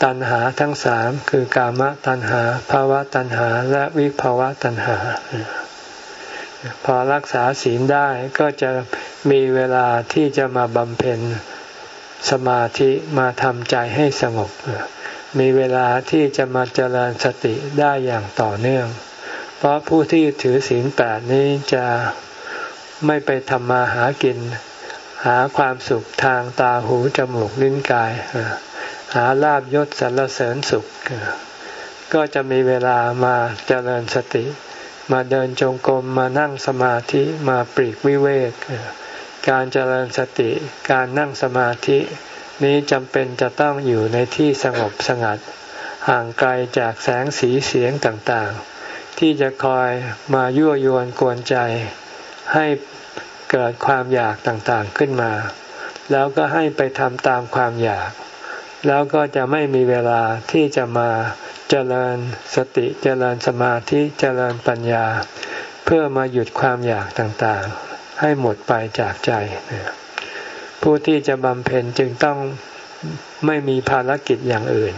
ตัณหาทั้งสามคือกามตัณหาภาวะตัณหาและวิภาวะตัณหา พอรักษาศีลได้ก็จะมีเวลาที่จะมาบำเพ็ญสมาธิมาทำใจให้สงบ มีเวลาที่จะมาเจริญสติได้อย่างต่อเนื่อง เพราะผู้ที่ถือศีลแปดนี้จะ ไม่ไปทำมาหากิน หาความสุขทางตาหูจมูกลิ้นกาย หาลาบยศสรรเสริญสุข ก็จะมีเวลามาเจริญสติ มาเดินจงกรมมานั่งสมาธิมาปรีกวิเวก การเจริญสติการนั่งสมาธิ นี้จำเป็นจะต้องอยู่ในที่สงบสงัด ห่างไกลจากแสงสีเสียงต่างๆที่จะคอยมายั่วยวนกวนใจ ให้ เกิดความอยากต่างๆขึ้นมา แล้วก็ให้ไปทำตามความอยาก แล้วก็จะไม่มีเวลาที่จะมาเจริญสติเจริญสมาธิเจริญปัญญา เพื่อมาหยุดความอยากต่างๆ ให้หมดไปจากใจ ผู้ที่จะบำเพ็ญจึงต้องไม่มีภารกิจอย่างอื่น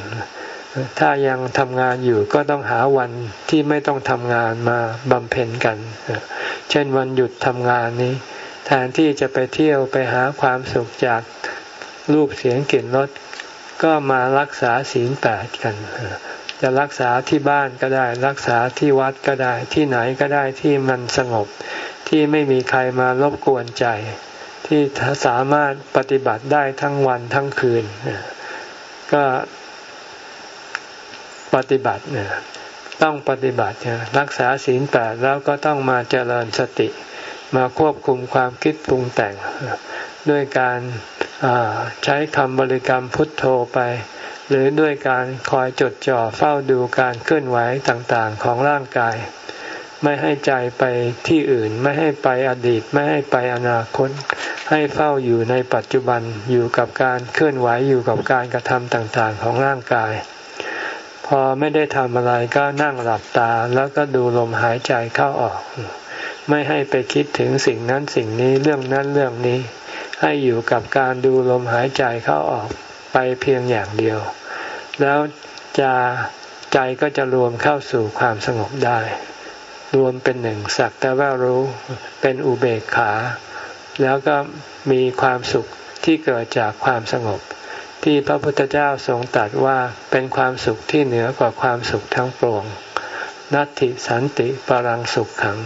ถ้ายังทำงานอยู่ก็ต้องหาวันที่ไม่ต้องทำงานมาบำเพ็ญกัน เช่นวันหยุดทำงานนี้ แทนที่จะไปเที่ยวไปหาความสุขจากรูปเสียงกลิ่นรสก็มารักษาศีลแปดกัน จะรักษาที่บ้านก็ได้ รักษาที่วัดก็ได้ ที่ไหนก็ได้ที่มันสงบ ที่ไม่มีใครมารบกวนใจ ที่สามารถปฏิบัติได้ทั้งวันทั้งคืน ก็ปฏิบัติเนี่ยต้องปฏิบัติรักษาศีลแปดแล้วก็ต้องมาเจริญสติ มาควบคุมความคิดปรุงแต่ง ด้วยการใช้คำบริกรรมพุทโธไป หรือด้วยการคอยจดจ่อเฝ้าดูการเคลื่อนไหวต่างๆของร่างกาย ไม่ให้ใจไปที่อื่น ไม่ให้ไปอดีต ไม่ให้ไปอนาคต ให้เฝ้าอยู่ในปัจจุบันอยู่กับการเคลื่อนไหวอยู่กับการกระทำต่างๆของร่างกาย พอไม่ได้ทำอะไรก็นั่งหลับตาแล้วก็ดูลมหายใจเข้าออก ไม่ให้ไปคิดถึงสิ่งนั้นสิ่งนี้เรื่องนั้นเรื่องนี้ ให้อยู่กับการดูลมหายใจเข้าออกไปเพียงอย่างเดียว แล้วจะใจก็จะรวมเข้าสู่ความสงบได้ รวมเป็นหนึ่งสักแต่ว่ารู้เป็นอุเบกขา แล้วก็มีความสุขที่เกิดจากความสงบ ที่พระพุทธเจ้าทรงตรัสว่าเป็นความสุขที่เหนือกว่าความสุขทั้งปวงนัตติสันติปรังสุขขัง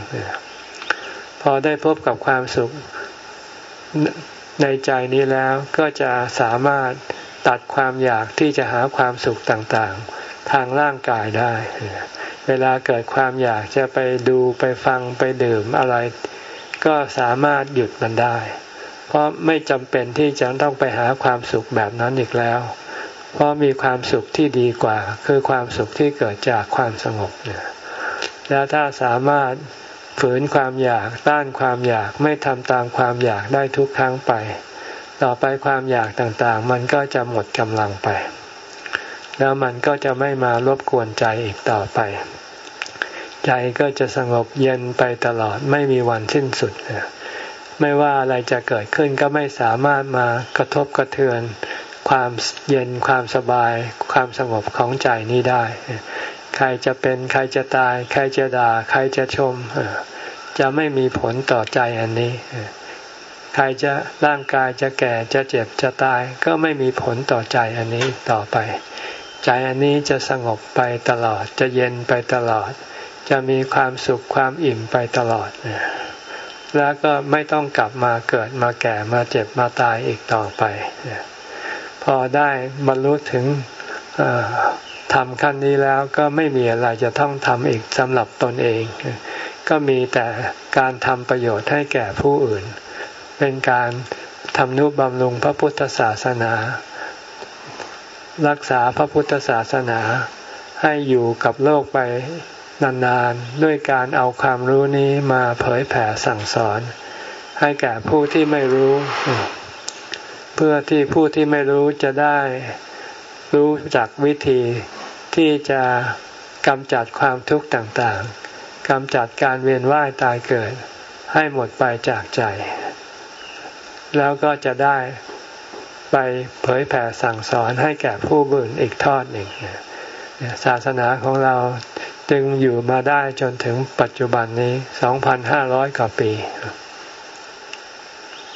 พอได้พบกับความสุขในใจนี้แล้วก็จะสามารถตัดความอยากที่จะหาความสุขต่างๆ ทางร่างกายได้ เวลาเกิดความอยากจะไปดูไปฟังไปดื่มอะไร ก็สามารถหยุดมันได้ เพราะไม่จำเป็นที่จะต้องไปหาความสุขแบบนั้นอีกแล้ว เพราะมีความสุขที่ดีกว่า คือความสุขที่เกิดจากความสงบเนี่ยแล้วถ้าสามารถ ฝืนความอยากต้านความอยากไม่ทำตามความอยากได้ทุกครั้งไป ต่อไปความอยากต่างๆ มันก็จะหมดกำลังไป แล้วมันก็จะไม่มารบกวนใจอีกต่อไป ใจก็จะสงบเย็นไปตลอดไม่มีวันสิ้นสุด ไม่ว่าอะไรจะเกิดขึ้นก็ไม่สามารถมากระทบกระเทือนความเย็นความสบายความสงบของใจนี้ได้ ใครจะเป็นใครจะตาย ใครจะด่า ใครจะชม จะไม่มีผลต่อใจอันนี้ ใครจะร่างกายจะแก่จะเจ็บจะตาย ก็ไม่มีผลต่อใจอันนี้ต่อไป ใจอันนี้จะสงบไปตลอด จะเย็นไปตลอด จะมีความสุขความอิ่มไปตลอด แล้วก็ไม่ต้องกลับมาเกิดมาแก่มาเจ็บมาตายอีกต่อไป พอได้บรรลุถึง ทำขั้นนี้แล้วก็ไม่มีอะไรจะต้องทำอีกสำหรับตนเอง ก็มีแต่การทำประโยชน์ให้แก่ผู้อื่น เป็นการทำนุบำรุงพระพุทธศาสนา รักษาพระพุทธศาสนาให้อยู่กับโลกไปนานๆ ด้วยการเอาความรู้นี้มาเผยแผ่สั่งสอน ให้แก่ผู้ที่ไม่รู้ เพื่อที่ผู้ที่ไม่รู้จะได้รู้จักวิธี ที่จะกำจัดความทุกข์ต่างๆกำจัดการเวียนว่ายตายเกิด ให้หมดไปจากใจ แล้วก็จะได้ไปเผยแผ่สั่งสอนให้แก่ผู้บื่นอีกทอดหนึ่งศาสนาของเราจึงอยู่มาได้จนถึงปัจจุบันนี้ 2,500 กว่าปี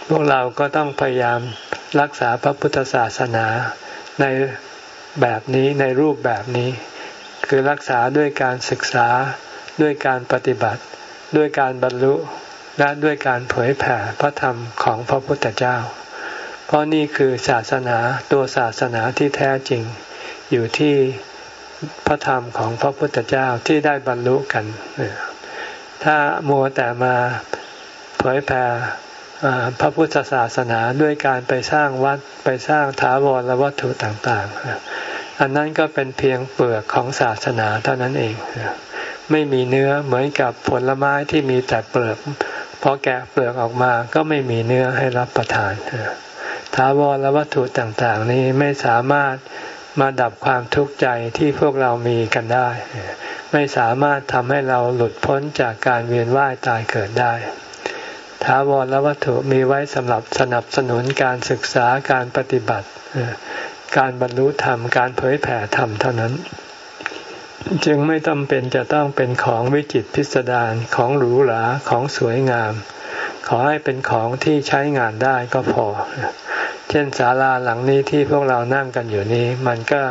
พวกเราก็ต้องพยายามรักษาพระพุทธศาสนาใน แบบนี้ในรูปแบบนี้ คือรักษาด้วยการศึกษาด้วยการปฏิบัติ ด้วยการบรรลุและด้วยการเผยแผ่พระธรรมของพระพุทธเจ้า เพราะนี่คือศาสนาตัวศาสนาที่แท้จริง อยู่ที่พระธรรมของพระพุทธเจ้าที่ได้บรรลุกัน ถ้ามัวแต่มาเผยแผ่ พระพุทธศาสนาด้วยการไปสร้างวัดไปสร้างถาวรและวัตถุต่างๆ อันนั้นก็เป็นเพียงเปลือกของศาสนาเท่านั้นเอง ไม่มีเนื้อเหมือนกับผลไม้ที่มีแต่เปลือกพอแกะเปลือกออกมาก็ไม่มีเนื้อให้รับประทานถาวรและวัตถุต่างๆ นี้ไม่สามารถมาดับความทุกข์ใจที่พวกเรามีกันได้ ไม่สามารถทำให้เราหลุดพ้นจากการเวียนว่ายตายเกิดได้ ถาวรและวัตถุมีไว้สำหรับสนับสนุนการศึกษาการปฏิบัติ การบรรลุธรรมการเผยแผ่ธรรมเท่านั้น จึงไม่จำเป็นจะต้องเป็นของวิจิตพิสดารของหรูหราของสวยงาม ขอให้เป็นของที่ใช้งานได้ก็พอ เช่นศาลาหลังนี้ที่พวกเรานั่งกันอยู่นี้ มันก็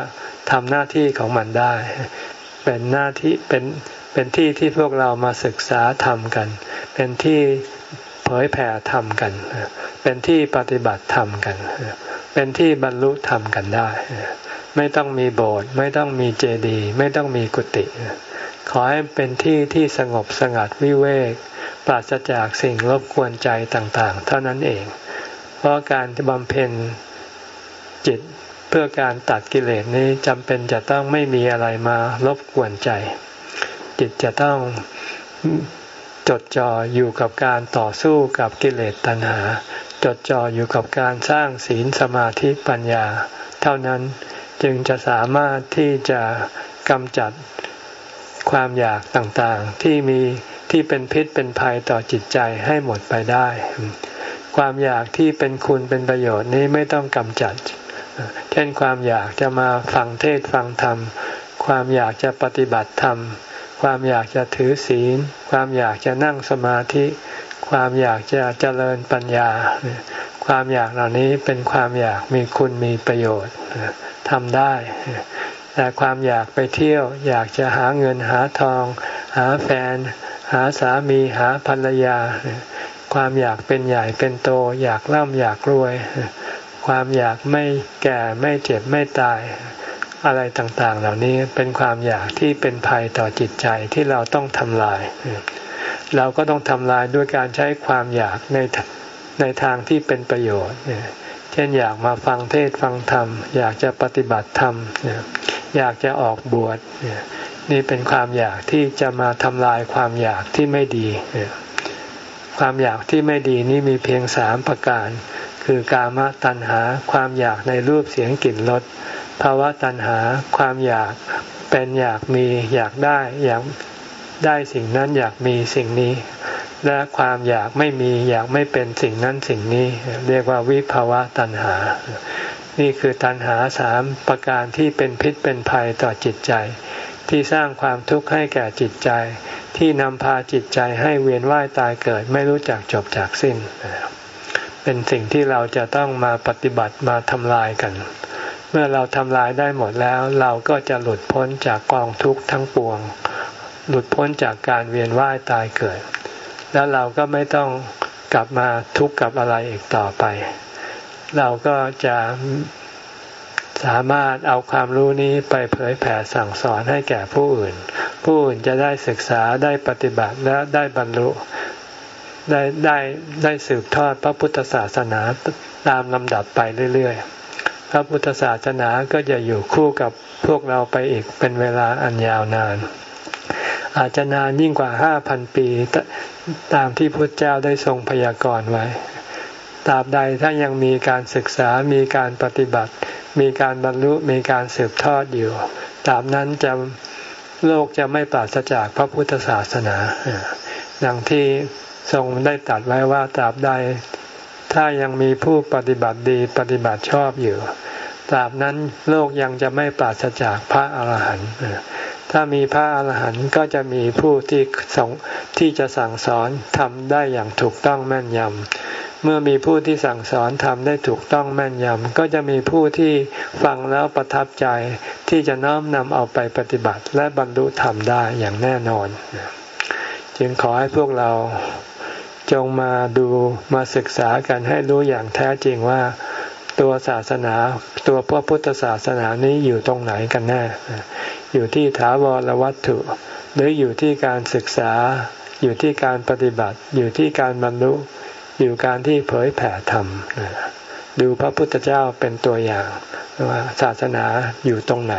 ทำหน้าที่ของมันได้ เป็นหน้าที่เป็นเป็นที่ที่พวกเรามาศึกษาธรรมกัน เป็นที่ ผยแผ่ธรรมกัน เป็นที่ปฏิบัติธรรมกัน เป็นที่บรรลุธรรมกันได้ ไม่ต้องมีโบสถ์ไม่ต้องมีเจดีย์ไม่ต้องมีกุฏิขอให้เป็นที่ที่สงบสงัดวิเวกปราศจากสิ่งรบกวนใจต่างๆ เท่านั้นเอง เพราะการบำเพ็ญจิตเพื่อการตัดกิเลสนี้จำเป็นจะต้องไม่มีอะไรมารบกวนใจ จิตจะต้อง จดจ่ออยู่กับการต่อสู้กับกิเลสตัณหา จดจ่ออยู่กับการสร้างศีลสมาธิปัญญา เท่านั้นจึงจะสามารถที่จะกำจัดความอยากต่างๆ ที่มีที่เป็นพิษเป็นภัยต่อจิตใจให้หมดไปได้ ความอยากที่เป็นคุณเป็นประโยชน์นี้ไม่ต้องกำจัด เช่นความอยากจะมาฟังเทศฟังธรรม ความอยากจะปฏิบัติธรรม ความอยากจะถือศีล ความอยากจะนั่งสมาธิ ความอยากจะเจริญปัญญา ความอยากเหล่านี้เป็นความอยากมีคุณมีประโยชน์ทำได้ แต่ความอยากไปเที่ยว อยากจะหาเงินหาทอง หาแฟน หาสามีหาภรรยา ความอยากเป็นใหญ่เป็นโต อยากร่ำอยากรวย ความอยากไม่แก่ไม่เจ็บไม่ตาย อะไรต่างๆ เหล่านี้เป็นความอยากที่เป็นภัยต่อจิตใจที่เราต้องทำลาย เราก็ต้องทำลายด้วยการใช้ความอยากในในทางที่เป็นประโยชน์ เช่นอยากมาฟังเทศฟังธรรม อยากจะปฏิบัติธรรม อยากจะออกบวช นี่เป็นความอยากที่จะมาทำลายความอยากที่ไม่ดี ความอยากที่ไม่ดีนี่มีเพียงสามประการ คือกามตัณหา ความอยากในรูปเสียงกลิ่นรส ภาวะตัณหาความอยากเป็นอยากมีอยากได้อยากได้สิ่งนั้นอยากมีสิ่งนี้ และความอยากไม่มีอยากไม่เป็นสิ่งนั้นสิ่งนี้ เรียกว่าวิภาวะตัณหา นี่คือตัณหาสามประการที่เป็นพิษเป็นภัยต่อจิตใจ ที่สร้างความทุกข์ให้แก่จิตใจ ที่นำพาจิตใจให้เวียนว่ายตายเกิดไม่รู้จักจบจากสิ้น เป็นสิ่งที่เราจะต้องมาปฏิบัติมาทำลายกัน เมื่อเราทำลายได้หมดแล้ว เราก็จะหลุดพ้นจากกองทุกข์ทั้งปวง หลุดพ้นจากการเวียนว่ายตายเกิด แล้วเราก็ไม่ต้องกลับมาทุกข์กับอะไรอีกต่อไป เราก็จะสามารถเอาความรู้นี้ไปเผยแผ่สั่งสอนให้แก่ผู้อื่น ผู้อื่นจะได้ศึกษาได้ปฏิบัติและได้บรรลุได้ได้ได้สืบทอดพระพุทธศาสนาตามลำดับไปเรื่อยๆ พระพุทธศาสนาก็จะอยู่คู่กับพวกเราไปอีกเป็นเวลาอันยาวนาน อาจจะนานยิ่งกว่าห้าพันปีตามที่พุทธเจ้าได้ทรงพยากรณ์ไว้ตราบใดถ้ายังมีการศึกษามีการปฏิบัติ มีการบรรลุมีการสืบทอดอยู่ตราบนั้นจะโลกจะไม่ปราศจากพระพุทธศาสนาดังที่ทรงได้ตัดไว้ว่าตราบใด ถ้ายังมีผู้ปฏิบัติดีปฏิบัติชอบอยู่ตราบนั้นโลกยังจะไม่ปราศจากพระอาหารหันต์ถ้ามีพระอาหารหันต์ก็จะมีผู้ที่สงที่จะสั่งสอนทำได้อย่างถูกต้องแม่นยำ เมื่อมีผู้ที่สั่งสอนทำได้ถูกต้องแม่นยำ ก็จะมีผู้ที่ฟังแล้วประทับใจที่จะน้อมนำเอาไปปฏิบัติและบรรลุธรรมได้อย่างแน่นอน จึงขอให้พวกเรา จงมาดูมาศึกษากันให้รู้อย่างแท้จริงว่าตัวศาสนา ตัวพระพุทธศาสนานี้อยู่ตรงไหนกันแน่ อยู่ที่ถาวรวัตถุ หรืออยู่ที่การศึกษา อยู่ที่การปฏิบัติ อยู่ที่การบรรลุ อยู่การที่เผยแผ่ธรรม ดูพระพุทธเจ้าเป็นตัวอย่างว่าศาสนาอยู่ตรงไหน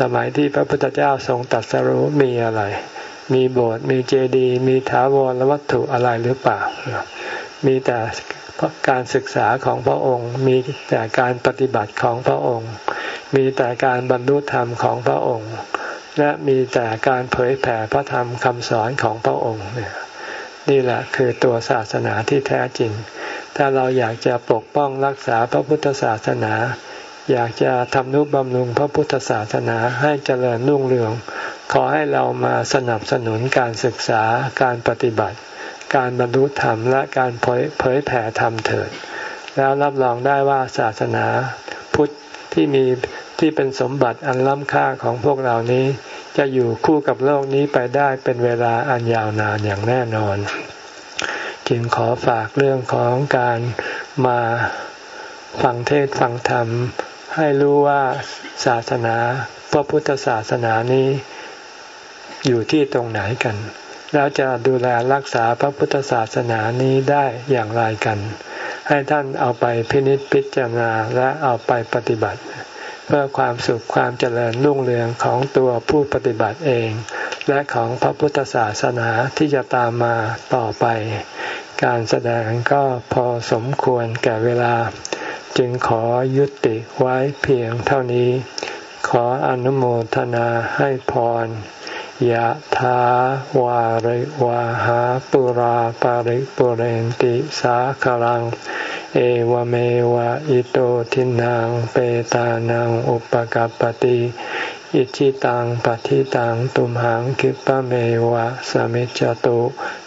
สมัยที่พระพุทธเจ้าทรงตัดสรู้มีอะไร มีโบสถ์มีเจดีย์มีถาวรวัตถุอะไรหรือเปล่า มีแต่การศึกษาของพระองค์ มีแต่การปฏิบัติของพระองค์ มีแต่การบรรลุธรรมของพระองค์ และมีแต่การเผยแผ่พระธรรมคำสอนของพระองค์เนี่ยนี่แหละคือตัวศาสนาที่แท้จริง ถ้าเราอยากจะปกป้องรักษาพระพุทธศาสนา อยากจะทำนุบำรุงพระพุทธศาสนาให้เจริญรุ่งเรือง ขอให้เรามาสนับสนุนการศึกษาการปฏิบัติ การบรรลุธรรมและการเผยเผยแผ่ธรรมเถิด แล้วรับรองได้ว่าศาสนาพุทธที่มีที่เป็นสมบัติอันล้ำค่าของพวกเรานี้ จะอยู่คู่กับโลกนี้ไปได้เป็นเวลาอันยาวนานอย่างแน่นอน จึงขอฝากเรื่องของการมาฟังเทศฟังธรรม ให้รู้ว่าศาสนาพระพุทธศาสนานี้อยู่ที่ตรงไหนกัน แล้วจะดูแลรักษาพระพุทธศาสนานี้ได้อย่างไรกัน ให้ท่านเอาไปพินิจพิจารณาและเอาไปปฏิบัติ เพื่อความสุขความเจริญรุ่งเรืองของตัวผู้ปฏิบัติเอง และของพระพุทธศาสนาที่จะตามมาต่อไป การแสดงก็พอสมควรแก่เวลา จึงขอยุติไว้เพียงเท่านี้ ขออนุโมทนาให้พรยะถาวาริวาหาปุราปาริปุเรนติสาคลัง เอวเมวะอิโตทินังเปตานังอุปกัปติอิชิตังปฏิตังตุมหังคิปะเมวะสมิจจตุ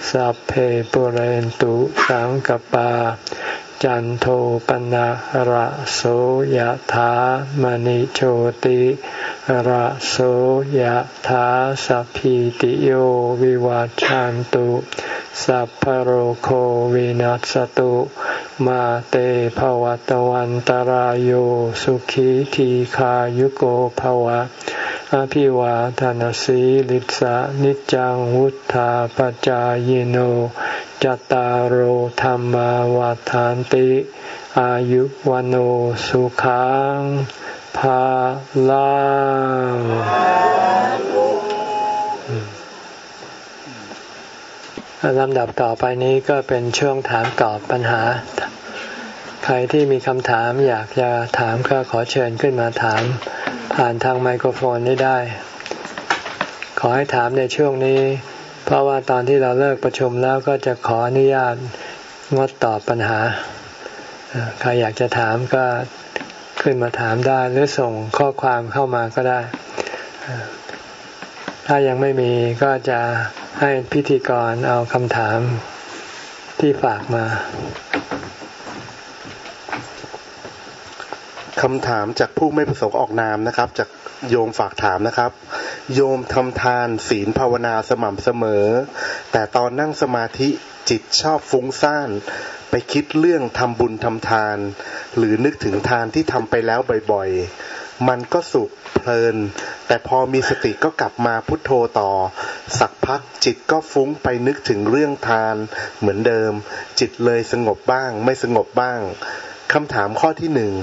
สัพเพปุเรนตุสังกปา จันโทปนะระโสยถามณิโชติระโสยถาสัพพิติโยวิวัจจันตุ สัพพโรโควินัสตุ มาเตภวัตวันตารโยสุขีทีขายุโกภวะอภิวาทานสีลิสานิจังวุธาปจายโน จตารโหธรรมวาทานติ อายุวันโอสุขังภาลังลำดับต่อไปนี้ก็เป็นช่วงถามตอบปัญหา ใครที่มีคำถามอยากจะถามก็ขอเชิญขึ้นมาถาม ผ่านทางไมโครโฟนนี้ได้ ขอให้ถามในช่วงนี้ เพราะว่าตอนที่เราเลิกประชุมแล้วก็จะขออนุญาตงดตอบปัญหาใครอยากจะถามก็ขึ้นมาถามได้หรือส่งข้อความเข้ามาก็ได้ ถ้ายังไม่มีก็จะให้พิธีกรเอาคำถามที่ฝากมาคำถามจากผู้ไม่ประสงค์ออกนามนะครับ จาก โยมฝากถามนะครับ โยมทำทานศีลภาวนาสม่ำเสมอ แต่ตอนนั่งสมาธิจิตชอบฟุ้งซ่านไปคิดเรื่องทำบุญทำทาน หรือนึกถึงทานที่ทำไปแล้วบ่อยๆ มันก็สุขเพลิน แต่พอมีสติก็กลับมาพุทโธต่อ สักพักจิตก็ฟุ้งไปนึกถึงเรื่องทานเหมือนเดิม จิตเลยสงบบ้าง ไม่สงบบ้าง คำถามข้อที่หนึ่ง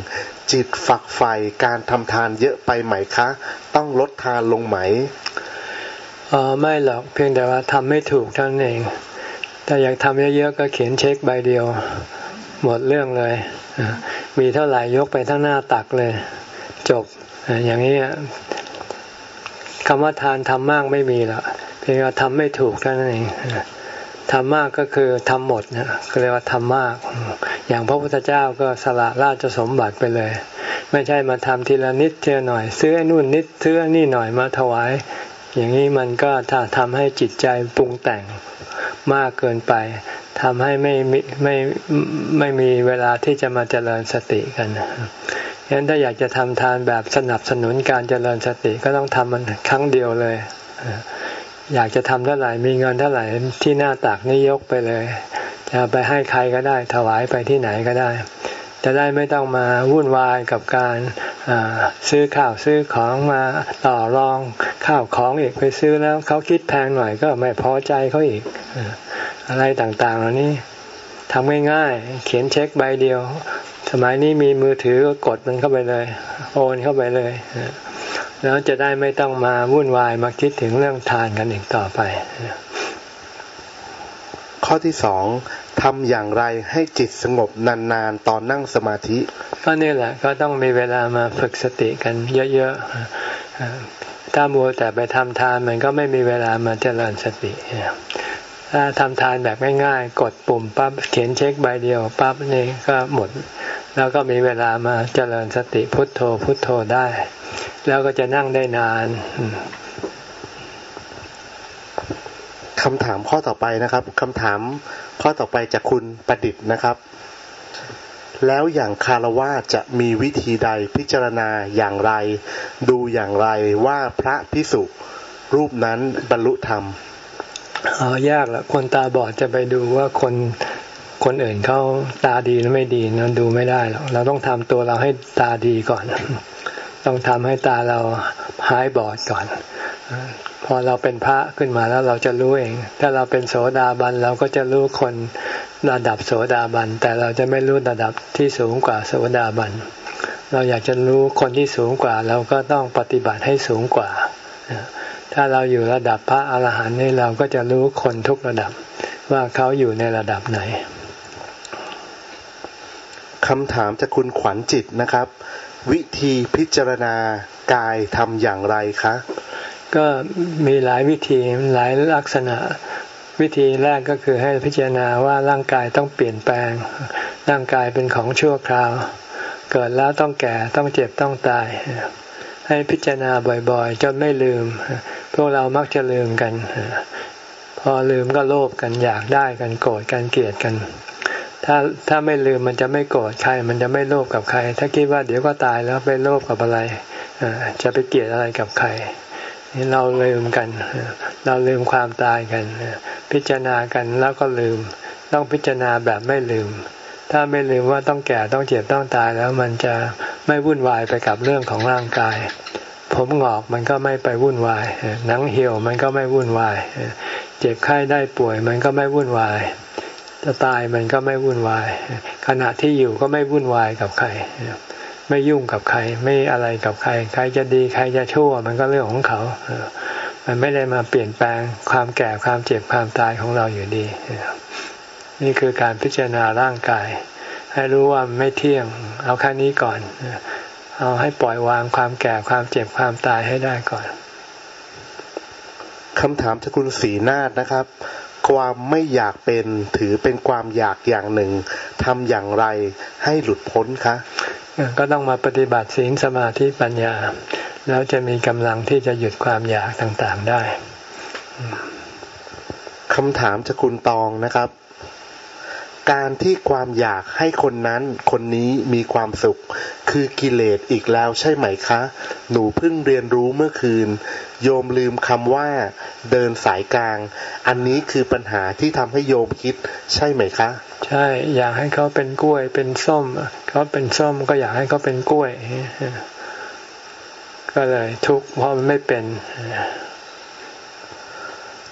จิตฝักใฝ่การทำทานเยอะไปไหมคะ ต้องลดทานลงไหมออไม่หรอกเพียงแต่ว่าทำไม่ถูกท่านเองถ้าอยากทำเยอะๆก็เขียนเช็คใบเดียว หมดเรื่องเลย มีเท่าไหร่ยกไปทั้งหน้าตักเลย จบอย่างนี้คำว่าทานทำมากไม่มีหรอกเพียงว่าทำไม่ถูกแค่นั้นเอง ทำมากก็คือทำหมดนะเรียกว่าทำมาก อย่างพระพุทธเจ้าก็สละราชสมบัติไปเลย ไม่ใช่มาทำทีละนิดทีละหน่อย ซื้อนู่นนิดซื้อนี่หน่อยมาถวาย อย่างนี้มันก็ถ้าทำให้จิตใจปรุงแต่งมากเกินไปทำให้ไม่ไม่ไม่ไม่มีเวลาที่จะมาเจริญสติกันฉะนั้นถ้าอยากจะทำทานแบบสนับสนุนการเจริญสติก็ต้องทำมันครั้งเดียวเลย อยากจะทำเท่าไหร่มีเงินเท่าไหร่ที่หน้าตักนี่ยกไปเลย จะไปให้ใครก็ได้ ถวายไปที่ไหนก็ได้ จะได้ไม่ต้องมาวุ่นวายกับการซื้อข้าวซื้อของมาต่อรองข้าวของอีกไปซื้อแล้วเขาคิดแพงหน่อยก็ไม่พอใจเขาอีก อะไรต่างๆเหล่านี้ทำง่ายๆเขียนเช็คใบเดียว สมัยนี้มีมือถือก็กดมันเข้าไปเลย โอนเข้าไปเลย แล้วจะได้ไม่ต้องมาวุ่นวายมาคิดถึงเรื่องทานกันอีกต่อไป ข้อที่สองทำอย่างไรให้จิตสงบนานๆ ตอนนั่งสมาธิ ก็นี่แหละก็ต้องมีเวลามาฝึกสติกันเยอะๆ ถ้ามัวแต่ไปทำทานมันก็ไม่มีเวลามาเจริญสติ ถ้าทำทานแบบง่ายๆ กดปุ่มปั๊บเขียนเช็คใบเดียวปั๊บนี่ก็หมด แล้วก็มีเวลามาเจริญสติพุทโธพุทโธได้ แล้วก็จะนั่งได้นานคำถามข้อต่อไปนะครับคำถามข้อต่อไปจากคุณประดิษฐ์นะครับ แล้วอย่างคารวะจะมีวิธีใดพิจารณาอย่างไร ดูอย่างไรว่าพระพิสุรูปนั้นบรรลุธรรมอ๋อยากละคนตาบอดจะไปดูว่าคน คนอื่นเขาตาดีหรือไม่ดีนั้นดูไม่ได้หรอกเราต้องทำตัวเราให้ตาดีก่อน ต้องทำให้ตาเราหายบอดก่อน พอเราเป็นพระขึ้นมาแล้วเราจะรู้เอง ถ้าเราเป็นโสดาบันเราก็จะรู้คนระดับโสดาบัน แต่เราจะไม่รู้ระดับที่สูงกว่าโสดาบัน เราอยากจะรู้คนที่สูงกว่า เราก็ต้องปฏิบัติให้สูงกว่า ถ้าเราอยู่ระดับพระอรหันต์นี่เราก็จะรู้คนทุกระดับว่าเขาอยู่ในระดับไหน คำถามจากคุณขวัญจิตนะครับ วิธีพิจารณากายทำอย่างไรคะก็มีหลายวิธีหลายลักษณะ วิธีแรกก็คือให้พิจารณาว่าร่างกายต้องเปลี่ยนแปลง ร่างกายเป็นของชั่วคราว เกิดแล้วต้องแก่ต้องเจ็บต้องตาย ให้พิจารณาบ่อยๆ จนไม่ลืม พวกเรามักจะลืมกัน พอลืมก็โลภกันอยากได้กันโกรธกันเกลียดกัน ถ้าถ้าไม่ลืมมันจะไม่โกรธใคร มันจะไม่โลภกับใคร ถ้าคิดว่าเดี๋ยวก็ตายแล้วไปโลภกับอะไรจะไปเกลียดอะไรกับใครเราลืมกัน เราลืมความตายกัน พิจารณากันแล้วก็ลืม ต้องพิจารณาแบบไม่ลืม ถ้าไม่ลืมว่าต้องแก่ต้องเจ็บต้องตายแล้วมันจะไม่วุ่นวายไปกับเรื่องของร่างกาย ผมหงอกมันก็ไม่ไปวุ่นวาย หนังเหี่ยวมันก็ไม่วุ่นวาย เจ็บไข้ได้ป่วยมันก็ไม่วุ่นวาย จะตายมันก็ไม่วุ่นวาย ขณะที่อยู่ก็ไม่วุ่นวายกับใคร ไม่ยุ่งกับใคร ไม่อะไรกับใคร ใครจะดีใครจะชั่ว มันก็เรื่องของเขามันไม่ได้มาเปลี่ยนแปลงความแก่ความเจ็บความตายของเราอยู่ดี นี่คือการพิจารณาร่างกาย ให้รู้ว่าไม่เที่ยง เอาแค่นี้ก่อน เอาให้ปล่อยวางความแก่ความเจ็บความตายให้ได้ก่อนคำถามจากคุณสีนาฏนะครับ ความไม่อยากเป็นถือเป็นความอยากอย่างหนึ่งทำอย่างไรให้หลุดพ้นคะก็ต้องมาปฏิบัติศีลสมาธิปัญญา แล้วจะมีกำลังที่จะหยุดความอยากต่างๆได้คำถามจากคุณตองนะครับ การที่ความอยากให้คนนั้นคนนี้มีความสุข คือกิเลสอีกแล้วใช่ไหมคะ หนูเพิ่งเรียนรู้เมื่อคืน โยมลืมคำว่า เดินสายกลาง อันนี้คือปัญหาที่ทำให้โยมคิดใช่ไหมคะ ใช่ อยากให้เขาเป็นกล้วยเป็นส้มเขาเป็นส้มก็อยากให้เขาเป็นกล้วย ก็เลยทุกข์เพราะมันไม่เป็น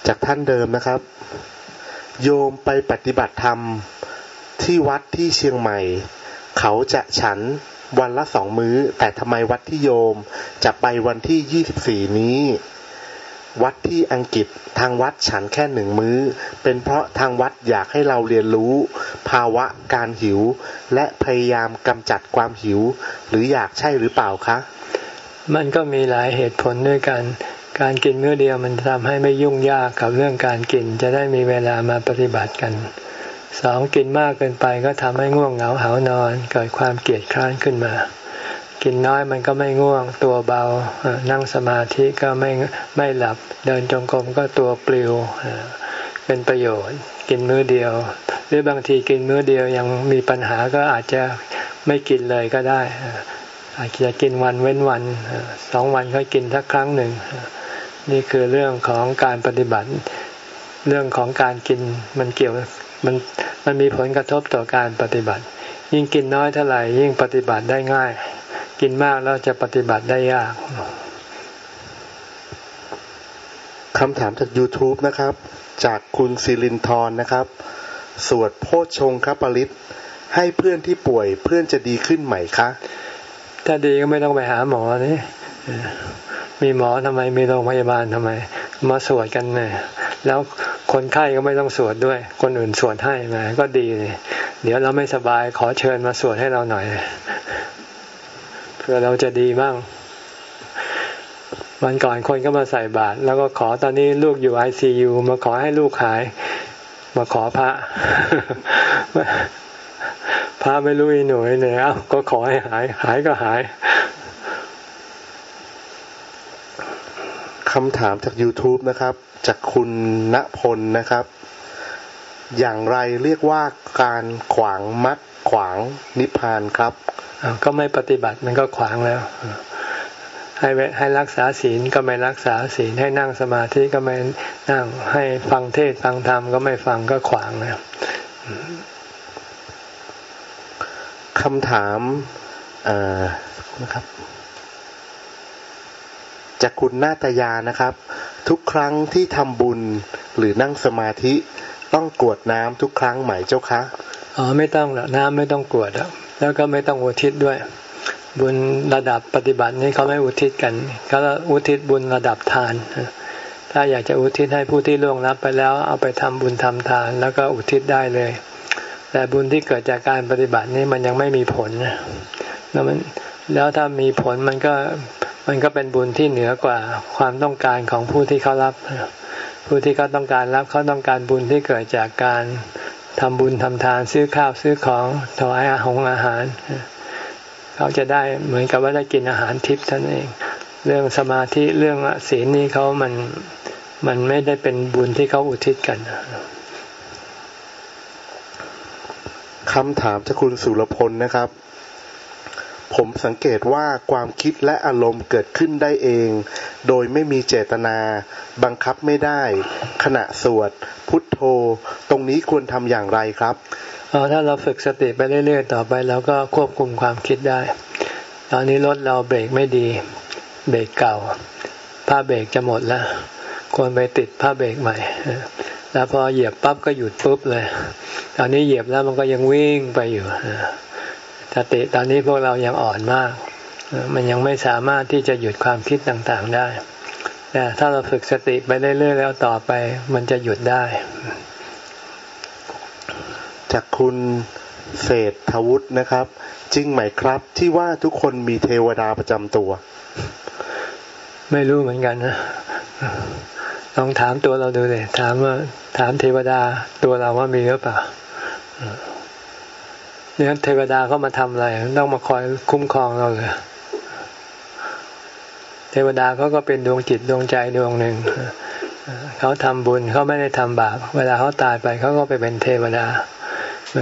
จากท่านเดิมนะครับ โยมไปปฏิบัติธรรมที่วัดที่เชียงใหม่ เขาจะฉันวันละสองมื้อ แต่ทำไมวัดที่โยมจะไปวันที่ยี่สิบสี่นี้ วัดที่อังกฤษทางวัดฉันแค่หนึ่งมื้อ เป็นเพราะทางวัดอยากให้เราเรียนรู้ ภาวะการหิว และพยายามกำจัดความหิว หรืออยากใช่หรือเปล่าคะ มันก็มีหลายเหตุผลด้วยกัน การกินมื้อเดียวมันทำให้ไม่ยุ่งยากกับเรื่องการกิน จะได้มีเวลามาปฏิบัติกันสองกินมากเกินไปก็ทำให้ง่วงเหงาหานอน เกิดความเกลียดคร้านขึ้นมา กินน้อยมันก็ไม่ง่วง ตัวเบา นั่งสมาธิก็ไม่ไม่หลับ เดินจงกรมก็ตัวปลิว เป็นประโยชน์ กินมื้อเดียว หรือบางทีกินมื้อเดียวยังมีปัญหาก็อาจจะไม่กินเลยก็ได้อาจจะกินวันเว้นวันสองวันก็กินสักครั้งหนึ่ง นี่คือเรื่องของการปฏิบัติ เรื่องของการกินมันเกี่ยวมันมันมีผลกระทบต่อการปฏิบัติ ยิ่งกินน้อยเท่าไหร่ยิ่งปฏิบัติได้ง่าย กินมากแล้วจะปฏิบัติได้ยากคำถามจาก YouTube นะครับ จากคุณศิรินทร์นะครับ สวดโพชฌงคปริตให้เพื่อนที่ป่วยเพื่อนจะดีขึ้นไหมคะ ถ้าดีก็ไม่ต้องไปหาหมอนี่ มีหมอทำไมมีโรงพยาบาลทำไม มาสวดกันเนี่ยแล้วคนไข้ก็ไม่ต้องสวดด้วย คนอื่นสวดให้มาก็ดีเลยเดี๋ยวเราไม่สบายขอเชิญมาสวดให้เราหน่อยเพื่อเราจะดีบ้างวันก่อนคนก็มาใส่บาตรแล้วก็ขอตอนนี้ลูกอยู่ไอซียูมาขอให้ลูกหาย มาขอพระ พระไม่รู้อีหน่วยเนี่ยเอ้าก็ขอให้หาย หายก็หาย คำถามจาก YouTube นะครับ จากคุณณพลนะครับ อย่างไรเรียกว่าการขวางมัดขวางนิพพานครับ ก็ไม่ปฏิบัติมันก็ขวางแล้ว ให้ให้รักษาศีลก็ไม่รักษาศีลให้นั่งสมาธิก็ไม่นั่งให้ฟังเทศฟังธรรมก็ไม่ฟังก็ขวางแล้วคำถามนะครับ จากคุณนาตยานะครับ ทุกครั้งที่ทำบุญหรือนั่งสมาธิต้องกวดน้ำทุกครั้งไหมเจ้าคะอ๋อไม่ต้องหรอกน้ำไม่ต้องกวดแล้วก็ไม่ต้องอุทิศด้วย บุญระดับปฏิบัตินี้เขาไม่อุทิศกันเขาอุทิศบุญระดับทาน ถ้าอยากจะอุทิศให้ผู้ที่ล่วงลับไปแล้วเอาไปทำบุญทำทาน แล้วก็อุทิศได้เลย แต่บุญที่เกิดจากการปฏิบัตินี้มันยังไม่มีผลนะแล้วมัน แล้วถ้ามีผลมันก็มันก็เป็นบุญที่เหนือกว่าความต้องการของผู้ที่เขารับ ผู้ที่เขาต้องการรับเขาต้องการบุญที่เกิดจากการทำบุญทำทานซื้อข้าวซื้อของถวายอาหารอาหาร เขาจะได้เหมือนกับว่าได้กินอาหารทิพย์ท่านเอง เรื่องสมาธิเรื่องศีลนี้เขามันมันไม่ได้เป็นบุญที่เขาอุทิศกันคำถามจากคุณสุรพลนะครับ ผมสังเกตว่าความคิดและอารมณ์เกิดขึ้นได้เอง โดยไม่มีเจตนา บังคับไม่ได้ ขณะสวด พุทโธ ตรงนี้ควรทำอย่างไรครับอถ้าเราฝึกสติไปเรื่อย ๆ ต่อไปเราก็ควบคุมความคิดได้ ตอนนี้รถเราเบรกไม่ดี เบรกเก่า ผ้าเบรกจะหมดแล้ว ควรไปติดผ้าเบรกใหม่ แล้วพอเหยียบปั๊บก็หยุดปุ๊บเลย ตอนนี้เหยียบแล้วมันก็ยังวิ่งไปอยู่ สติตอนนี้พวกเรายังอ่อนมาก มันยังไม่สามารถที่จะหยุดความคิดต่างๆได้แต่ถ้าเราฝึกสติไปเรื่อยๆแล้วต่อไป มันจะหยุดได้ จากคุณเศรษฐวุฒินะครับ จริงไหมครับ ที่ว่าทุกคนมีเทวดาประจำตัว ไม่รู้เหมือนกันนะลองถามตัวเราดูเลยถามว่าถามเทวดาตัวเราว่ามีหรือเปล่า เนี่ยเทวดาเขามาทำอะไรต้องมาคอยคุ้มครองเราเลยเทวดาเขาก็เป็นดวงจิตดวงใจดวงหนึ่งเขาทำบุญเขาไม่ได้ทำบาปเวลาเขาตายไปเขาก็ไปเป็นเทวดา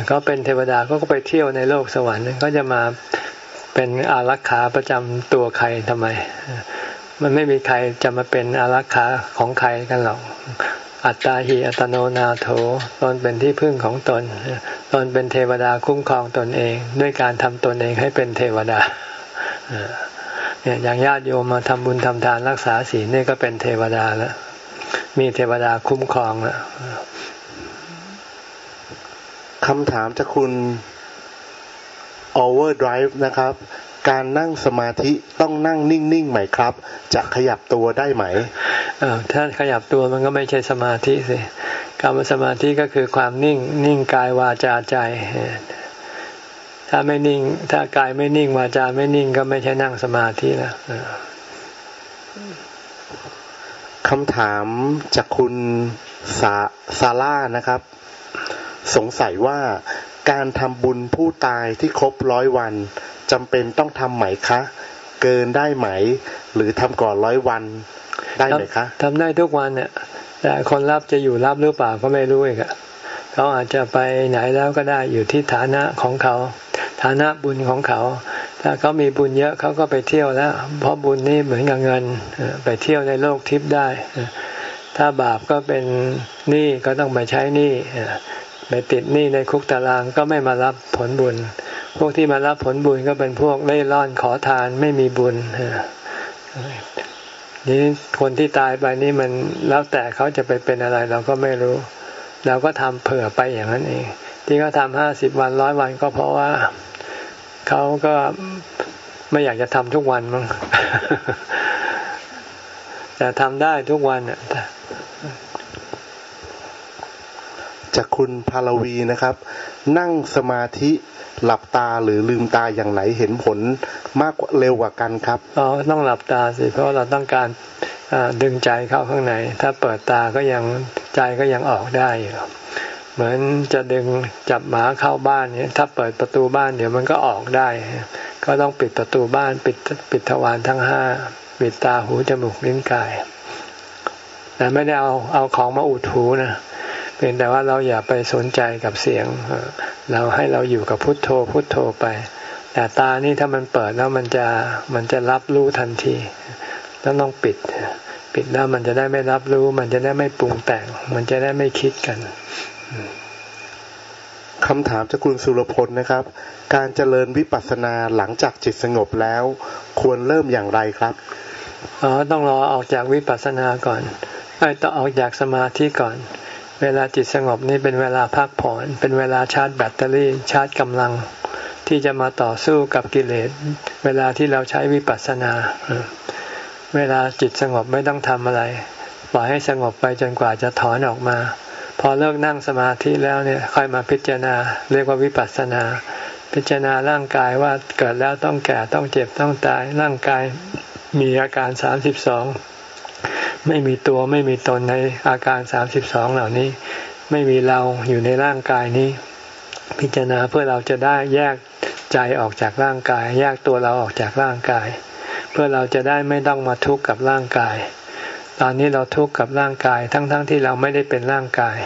เขาเป็นเทวดาเขาก็ไปเที่ยวในโลกสวรรค์เขาจะมาเป็นอารักขาประจำตัวใครทำไม มันไม่มีใครจะมาเป็นอารักขาของใครกันหรอก อัตตาหิอัตโนนาโถตนเป็นที่พึ่งของตน ตนเป็นเทวดาคุ้มครองตนเอง ด้วยการทำตนเองให้เป็นเทวดาเนี่ยอย่างญาติโยมมาทำบุญทำทานรักษาศีลนี่ก็เป็นเทวดาแล้ว มีเทวดาคุ้มครองแล้วคำถามจากคุณ Overdrive นะครับ การนั่งสมาธิต้องนั่งนิ่งๆไหมครับ จะขยับตัวได้ไหมถ้าขยับตัวมันก็ไม่ใช่สมาธิสิการสมาธิก็คือความนิ่งนิ่งกายวาจาใจ ถ้าไม่นิ่ง ถ้ากายไม่นิ่งวาจาไม่นิ่งก็ไม่ใช่นั่งสมาธิแล้วคำถามจากคุณซาซาร่านะครับ สงสัยว่าการทำบุญผู้ตายที่ครบร้อยวัน จำเป็นต้องทำไหมคะ เกินได้ไหม หรือทำก่อนร้อยวันได้ไหมคะทำได้ทุกวันเนี่ยแต่คนรับจะอยู่รับหรือเปล่าก็ไม่รู้อีกอะเขาอาจจะไปไหนแล้วก็ได้อยู่ที่ฐานะของเขา ฐานะบุญของเขา ถ้าเขามีบุญเยอะเขาก็ไปเที่ยวแล้ว เพราะบุญนี่เหมือนกับเงินไปเที่ยวในโลกทิพย์ได้ ถ้าบาปก็เป็นหนี้ก็ต้องไปใช้หนี้ไปติดหนี้ในคุกตารางก็ไม่มารับผลบุญ พวกที่มารับผลบุญก็เป็นพวกเล่ร่อนขอทานไม่มีบุญนี่คนที่ตายไปนี่มันแล้วแต่เขาจะไปเป็นอะไรเราก็ไม่รู้ เราก็ทำเผื่อไปอย่างนั้นเอง ที่เขาทำห้าสิบวันร้อยวันก็เพราะว่าเขาก็ไม่อยากจะทำทุกวันมั้งแต่ทำได้ทุกวันอะจากคุณพาลวีนะครับ นั่งสมาธิ หลับตาหรือลืมตาอย่างไหนเห็นผลมากกว่าเร็วกว่ากันครับอ๋อต้องหลับตาสิเพราะเราต้องการดึงใจเข้าข้างใน ถ้าเปิดตาก็ยังใจก็ยังออกได้อยู่เหมือนจะดึงจับหมาเข้าบ้านเนี่ยถ้าเปิดประตูบ้านเดี๋ยวมันก็ออกได้ ก็ต้องปิดประตูบ้านปิดปิดทวารทั้งห้าปิดตาหูจมูกลิ้นกาย แต่ไม่ได้เอาเอาของมาอุดหูนะ พียงแต่ว่าเราอย่าไปสนใจกับเสียง เราให้เราอยู่กับพุทโธพุทโธไป แต่ตานี่ถ้ามันเปิดแล้วมันจะมันจะรับรู้ทันทีต้องต้องปิด ปิดแล้วมันจะได้ไม่รับรู้ มันจะได้ไม่ปรุงแต่ง มันจะได้ไม่คิดกันคำถามจากคุณสุรพลนะครับ การเจริญวิปัสสนาหลังจากจิตสงบแล้ว ควรเริ่มอย่างไรครับอ๋อต้องรอออกจากวิปัสสนาก่อนไอ้ต้องออกจากสมาธิก่อน เวลาจิตสงบนี่เป็นเวลาพักผ่อน เป็นเวลาชาร์จแบตเตอรี่ชาร์จกำลังที่จะมาต่อสู้กับกิเลส เวลาที่เราใช้วิปัสสนา เวลาจิตสงบไม่ต้องทำอะไร ปล่อยให้สงบไปจนกว่าจะถอนออกมา พอเลิกนั่งสมาธิแล้วเนี่ยค่อยมาพิจารณา เรียกว่าวิปัสสนา พิจารณาร่างกายว่าเกิดแล้วต้องแก่ต้องเจ็บต้องตายร่างกายมีอาการสามสิบสอง ไม่มีตัวไม่มีตนในอาการสามสิบสองเหล่านี้ ไม่มีเราอยู่ในร่างกายนี้ พิจารณาเพื่อเราจะได้แยกใจออกจากร่างกาย แยกตัวเราออกจากร่างกาย เพื่อเราจะได้ไม่ต้องมาทุกข์กับร่างกาย ตอนนี้เราทุกข์กับร่างกายทั้งๆทที่เราไม่ได้เป็นร่างกาย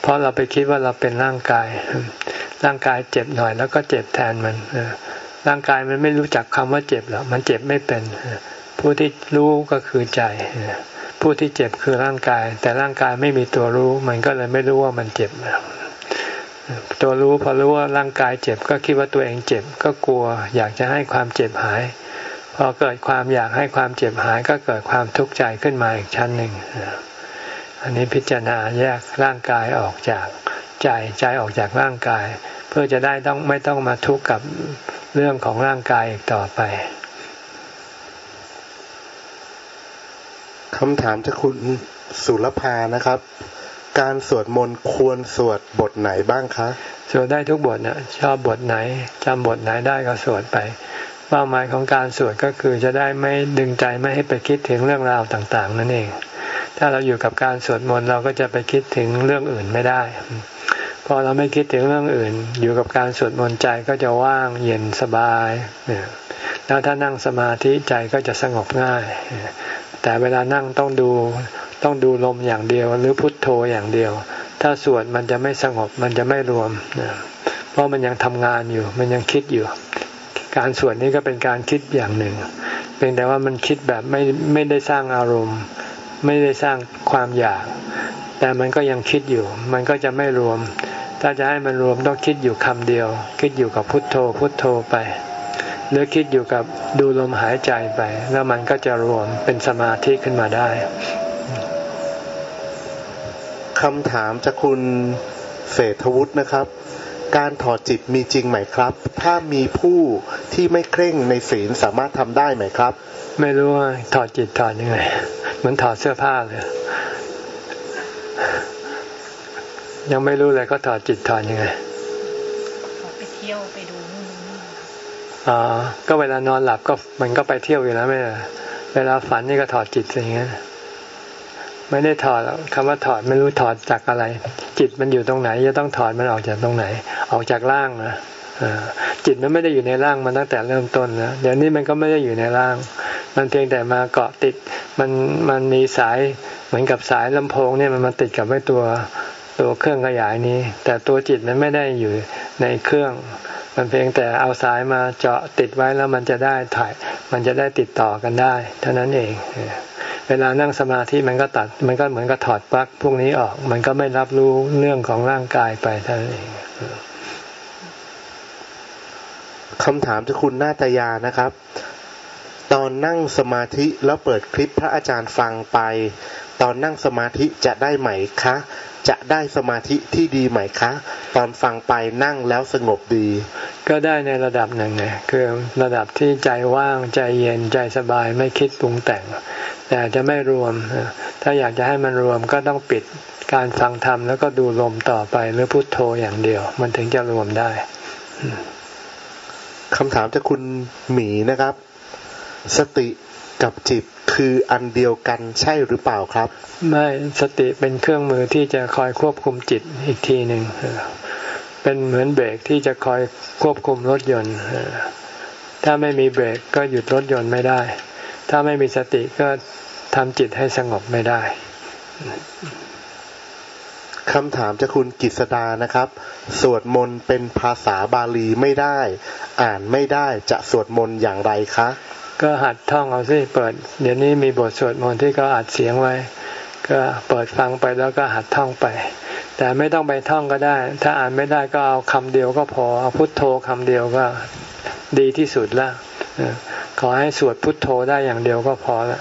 เพราะเราไปคิดว่าเราเป็นร่างกาย ร่างกายเจ็บหน่อยแล้วก็เจ็บแทนมันร่างกายมันไม่รู้จักคำว่าเจ็บหรอกมันเจ็บไม่เป็น ผู้ที่รู้ก็คือใจ ผู้ที่เจ็บคือร่างกาย แต่ร่างกายไม่มีตัวรู้ มันก็เลยไม่รู้ว่ามันเจ็บ ตัวรู้พอรู้ว่าร่างกายเจ็บก็คิดว่าตัวเองเจ็บก็กลัว อยากจะให้ความเจ็บหาย พอเกิดความอยากให้ความเจ็บหายก็เกิดความทุกข์ใจขึ้นมาอีกชั้นหนึ่งอันนี้พิจารณาแยกร่างกายออกจากใจใจออกจากร่างกาย เพื่อจะได้ต้องไม่ต้องมาทุกข์กับเรื่องของร่างกายอีกต่อไป คำถามจากคุณสุรพานะครับ การสวดมนต์ควรสวดบทไหนบ้างคะ สวดได้ทุกบทนะชอบบทไหนจำบทไหนได้ก็สวดไปเป้าหมายของการสวดก็คือจะได้ไม่ดึงใจไม่ให้ไปคิดถึงเรื่องราวต่าง ๆ นั่นเอง ถ้าเราอยู่กับการสวดมนต์เราก็จะไปคิดถึงเรื่องอื่นไม่ได้ พอเราไม่คิดถึงเรื่องอื่น อยู่กับการสวดมนต์ใจก็จะว่างเย็นสบาย แล้วถ้านั่งสมาธิใจก็จะสงบง่าย แต่เวลานั่งต้องดูต้องดูลมอย่างเดียว หรือพุทโธอย่างเดียว ถ้าสวดมันจะไม่สงบมันจะไม่รวม เพราะมันยังทำงานอยู่ มันยังคิดอยู่ การสวดนี้ก็เป็นการคิดอย่างหนึ่ง เพียงแต่ว่ามันคิดแบบไม่ไม่ได้สร้างอารมณ์ ไม่ได้สร้างความอยาก แต่มันก็ยังคิดอยู่ มันก็จะไม่รวม ถ้าจะให้มันรวมต้องคิดอยู่คำเดียว คิดอยู่กับพุทโธพุทโธไป หรือคิดอยู่กับดูลมหายใจไป แล้วมันก็จะรวมเป็นสมาธิขึ้นมาได้คำถามจากคุณเศรษฐวุฒินะครับ การถอดจิตมีจริงไหมครับ ถ้ามีผู้ที่ไม่เคร่งในศีลสามารถทำได้ไหมครับ ไม่รู้ว่าถอดจิตถอดยังไงเหมือนถอดเสื้อผ้าเลยยังไม่รู้เลยก็ถอดจิตถอดยังไงไปเที่ยวไปดูนู่นนี่อ๋อ ก็เวลานอนหลับก็มันก็ไปเที่ยวอยู่แล้วไม่เวลาฝันนี่ก็ถอดจิตอย่างเงี้ยไม่ได้ถอดคำว่าถอดไม่รู้ถอดจากอะไร จิตมันอยู่ตรงไหน จะต้องถอดมันออกจากตรงไหน ออกจากร่างนะจิตมันไม่ได้อยู่ในร่างมันตั้งแต่เริ่มต้นนะเดี๋ยวนี้มันก็ไม่ได้อยู่ในร่าง มันเพียงแต่มาเกาะติดมันมันมีสายเหมือนกับสายลำโพงเนี่ยมันมาติดกับไว้ตัวตัวเครื่องขยายนี้ แต่ตัวจิตมันไม่ได้อยู่ในเครื่อง มันเพียงแต่เอาสายมาเจาะติดไว้แล้วมันจะได้ถ่าย มันจะได้ติดต่อกันได้ เท่านั้นเอง เวลานั่งสมาธิมันก็ตัด มันก็เหมือนกับถอดปลั๊กพวกนี้ออก มันก็ไม่รับรู้เรื่องของร่างกายไปเท่านั้นเองคำถามจากคุณนาตยานะครับ ตอนนั่งสมาธิแล้วเปิดคลิปพระอาจารย์ฟังไป ตอนนั่งสมาธิจะได้ไหมคะ จะได้สมาธิที่ดีไหมคะ ตอนฟังไปนั่งแล้วสงบดี ก็ได้ในระดับหนึ่งไงคือระดับที่ใจว่างใจเย็นใจสบายไม่คิดปรุงแต่ง แต่จะไม่รวม ถ้าอยากจะให้มันรวมก็ต้องปิดการฟังธรรมแล้วก็ดูลมต่อไปหรือพุโทโธอย่างเดียว มันถึงจะรวมได้คำถามจากคุณหมีนะครับ สติกับจิต คืออันเดียวกันใช่หรือเปล่าครับ ไม่สติเป็นเครื่องมือที่จะคอยควบคุมจิตอีกทีหนึ่งเออเป็นเหมือนเบรกที่จะคอยควบคุมรถยนต์เออถ้าไม่มีเบรกก็หยุดรถยนต์ไม่ได้ ถ้าไม่มีสติก็ทำจิตให้สงบไม่ได้คำถามจากคุณกิษดานะครับ สวดมนต์เป็นภาษาบาลีไม่ได้ อ่านไม่ได้จะสวดมนต์อย่างไรคะ ก็หัดท่องเอาสิเปิด เดี๋ยวนี้มีบทสวดมนต์ที่เขาอัดเสียงไว้ ก็เปิดฟังไปแล้วก็หัดท่องไป แต่ไม่ต้องไปท่องก็ได้ ถ้าอ่านไม่ได้ก็เอาคำเดียวก็พอเอาพุทโธคำเดียวก็ดีที่สุดละขอให้สวดพุทโธได้อย่างเดียวก็พอละ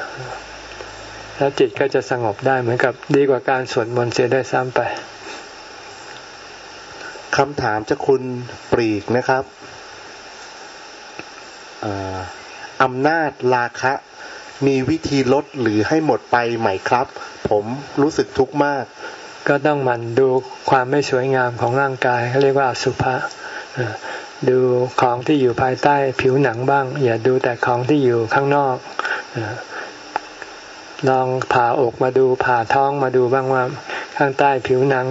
แล้วจิตก็จะสงบได้เหมือนกับดีกว่าการสวดมนต์เสียได้ซ้ำไปคำถามจากคุณปรีกนะครับ อำนาจราคะ มีวิธีลดหรือให้หมดไปไหมครับ ผมรู้สึกทุกข์มาก ก็ต้องหมันดูความไม่สวยงามของร่างกายเขาเรียกว่าสุภะดูของที่อยู่ภายใต้ผิวหนังบ้าง อย่าดูแต่ของที่อยู่ข้างนอกลองผ่าอกมาดูผ่าท้องมาดูบ้างว่า ข้างใต้ผิวหนัง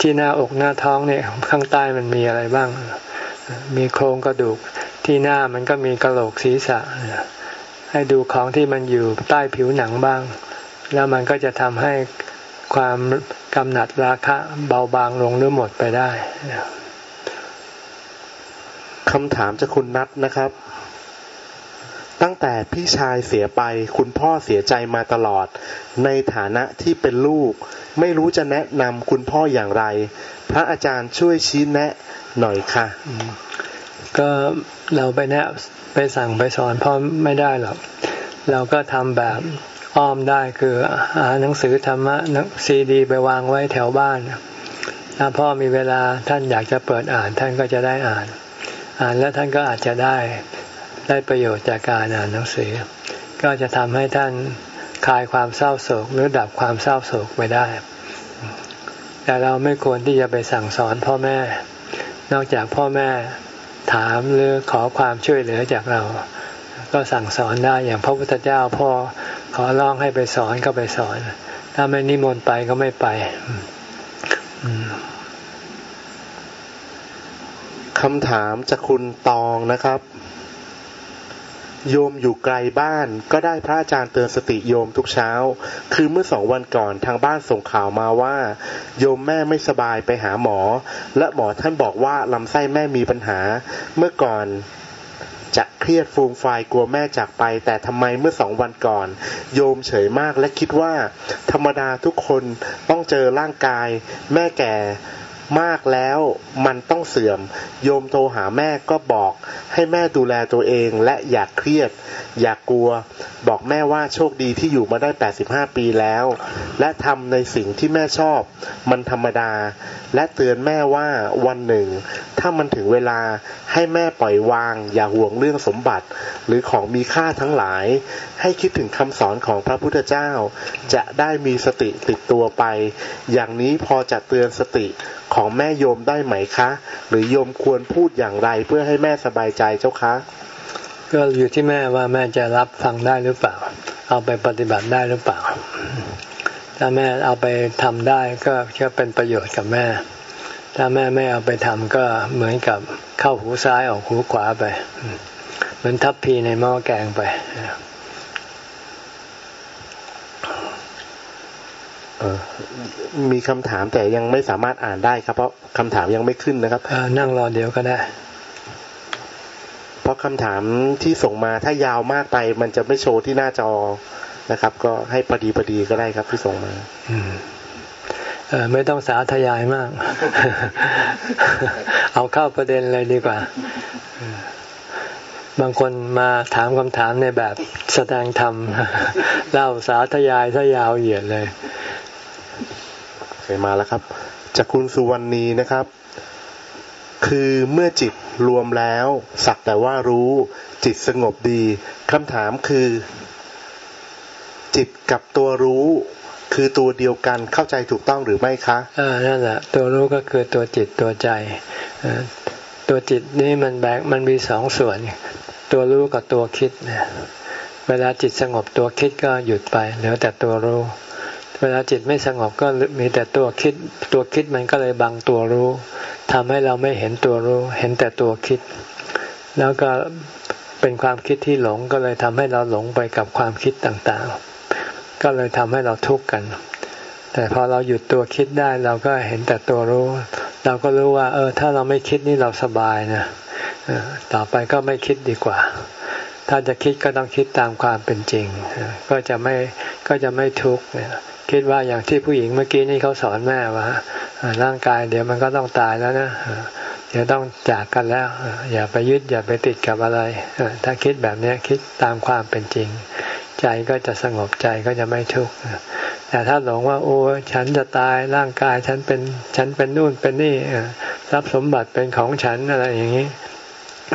ที่หน้าอกหน้าท้องเนี่ยข้างใต้มันมีอะไรบ้าง มีโครงกระดูก ที่หน้ามันก็มีกระโหลกศีรษะเอ่อให้ดูของที่มันอยู่ใต้ผิวหนังบ้าง แล้วมันก็จะทำให้ความกำหนัดราคะเบาบางลงหรือหมดไปได้คำถามจากคุณนัทนะครับ ตั้งแต่พี่ชายเสียไป คุณพ่อเสียใจมาตลอด ในฐานะที่เป็นลูก ไม่รู้จะแนะนำคุณพ่ออย่างไร พระอาจารย์ช่วยชี้แนะหน่อยค่ะ ก็ เราไปแนะไปสั่งไปสอนพ่อไม่ได้หรอก เราก็ทำแบบอ้อมได้คือหาหนังสือธรรมะหนังซีดี ไปวางไว้แถวบ้านถ้าพ่อมีเวลาท่านอยากจะเปิดอ่านท่านก็จะได้อ่าน อ่านแล้วท่านก็อาจจะได้ได้ประโยชน์จากการอ่านหนังสือ ก็จะทำให้ท่านคลายความเศร้าโศกหรือดับความเศร้าโศกไปได้ แต่เราไม่ควรที่จะไปสั่งสอนพ่อแม่ นอกจากพ่อแม่ ถามหรือขอความช่วยเหลือจากเรา ก็สั่งสอนได้อย่างพระพุทธเจ้าพ่อขอร้องให้ไปสอนก็ไปสอน ถ้าไม่นิมนต์ไปก็ไม่ไปคำถามจากคุณตองนะครับ โยมอยู่ไกลบ้านก็ได้พระอาจารย์เตือนสติโยมทุกเช้า คือเมื่อสองวันก่อนทางบ้านส่งข่าวมาว่า โยมแม่ไม่สบายไปหาหมอ และหมอท่านบอกว่าลำไส้แม่มีปัญหา เมื่อก่อนจะเครียดฟูมฟกลัวแม่จากไป แต่ทำไมเมื่อสองวันก่อน โยมเฉยมากและคิดว่า ธรรมดาทุกคนต้องเจอร่างกาย แม่แก่ มากแล้วมันต้องเสื่อม โยมโทรหาแม่ก็บอก ให้แม่ดูแลตัวเองและอย่าเครียด อย่ากกลัว บอกแม่ว่าโชคดีที่อยู่มาได้ 85 ปีแล้ว และทำในสิ่งที่แม่ชอบ มันธรรมดา และเตือนแม่ว่าวันหนึ่ง ถ้ามันถึงเวลาให้แม่ปล่อยวาง อย่าห่วงเรื่องสมบัติ หรือของมีค่าทั้งหลาย ให้คิดถึงคำสอนของพระพุทธเจ้า จะได้มีสติติดตัวไป อย่างนี้พอจะเตือนสติ ของแม่โยมได้ไหมคะ หรือโยมควรพูดอย่างไรเพื่อให้แม่สบายใจเจ้าคะ ก็อยู่ที่แม่ว่าแม่จะรับฟังได้หรือเปล่า เอาไปปฏิบัติได้หรือเปล่า ถ้าแม่เอาไปทำได้ก็ก็เป็นประโยชน์กับแม่ ถ้าแม่ไม่เอาไปทำก็เหมือนกับเข้าหูซ้ายออกหูขวาไป เหมือนทับพีในหม้อแกงไป เออ มีคำถามแต่ยังไม่สามารถอ่านได้ครับ เพราะคำถามยังไม่ขึ้นนะครับเอ่อนั่งรอเดี๋ยวก็ได้ เพราะคำถามที่ส่งมาถ้ายาวมากไป มันจะไม่โชว์ที่หน้าจอนะครับ ก็ให้พอดีพอดีก็ได้ครับที่ส่งมาอืมเออไม่ต้องสาธยายมาก เอาเข้าประเด็นเลยดีกว่า บางคนมาถามคำถามในแบบแสดงธรรมเล่าสาธยายซะยาวเหยียดเลย เคยมาแล้วครับ จากคุณสุวรรณีนะครับ คือเมื่อจิตรวมแล้ว สักแต่ว่ารู้จิตสงบดีคำถามคือ จิตกับตัวรู้คือตัวเดียวกันเข้าใจถูกต้องหรือไม่คะอ่านั่นแหละตัวรู้ก็คือตัวจิตตัวใจตัวจิตนี่มันแบ่งมันมีสองส่วน ตัวรู้กับตัวคิดเนี่ยเวลาจิตสงบตัวคิดก็หยุดไปเหลือแต่ตัวรู้ เวลาจิตไม่สงบก็มีแต่ตัวคิด ตัวคิดมันก็เลยบังตัวรู้ทำให้เราไม่เห็นตัวรู้ เห็นแต่ตัวคิด แล้วก็เป็นความคิดที่หลงก็เลยทำให้เราหลงไปกับความคิดต่างๆ ก็เลยทำให้เราทุกข์กัน แต่พอเราหยุดตัวคิดได้เราก็เห็นแต่ตัวรู้ เราก็รู้ว่า เออ ถ้าเราไม่คิดนี่เราสบายนะต่อไปก็ไม่คิดดีกว่า ถ้าจะคิดก็ต้องคิดตามความเป็นจริง ก็จะไม่ก็จะไม่ทุกข์ คิดว่าอย่างที่ผู้หญิงเมื่อกี้นี่เขาสอนแม่ว่าร่างกายเดี๋ยวมันก็ต้องตายแล้วนะเดี๋ยวต้องจากกันแล้ว อย่าไปยึดอย่าไปติดกับอะไร ถ้าคิดแบบนี้คิดตามความเป็นจริง ใจก็จะสงบใจก็จะไม่ทุกข์แต่ถ้าหลงว่า โอ้ฉันจะตายร่างกายฉันเป็นฉันเป็นนู่นเป็นนี่ทรัพย์สมบัติเป็นของฉันอะไรอย่างนี้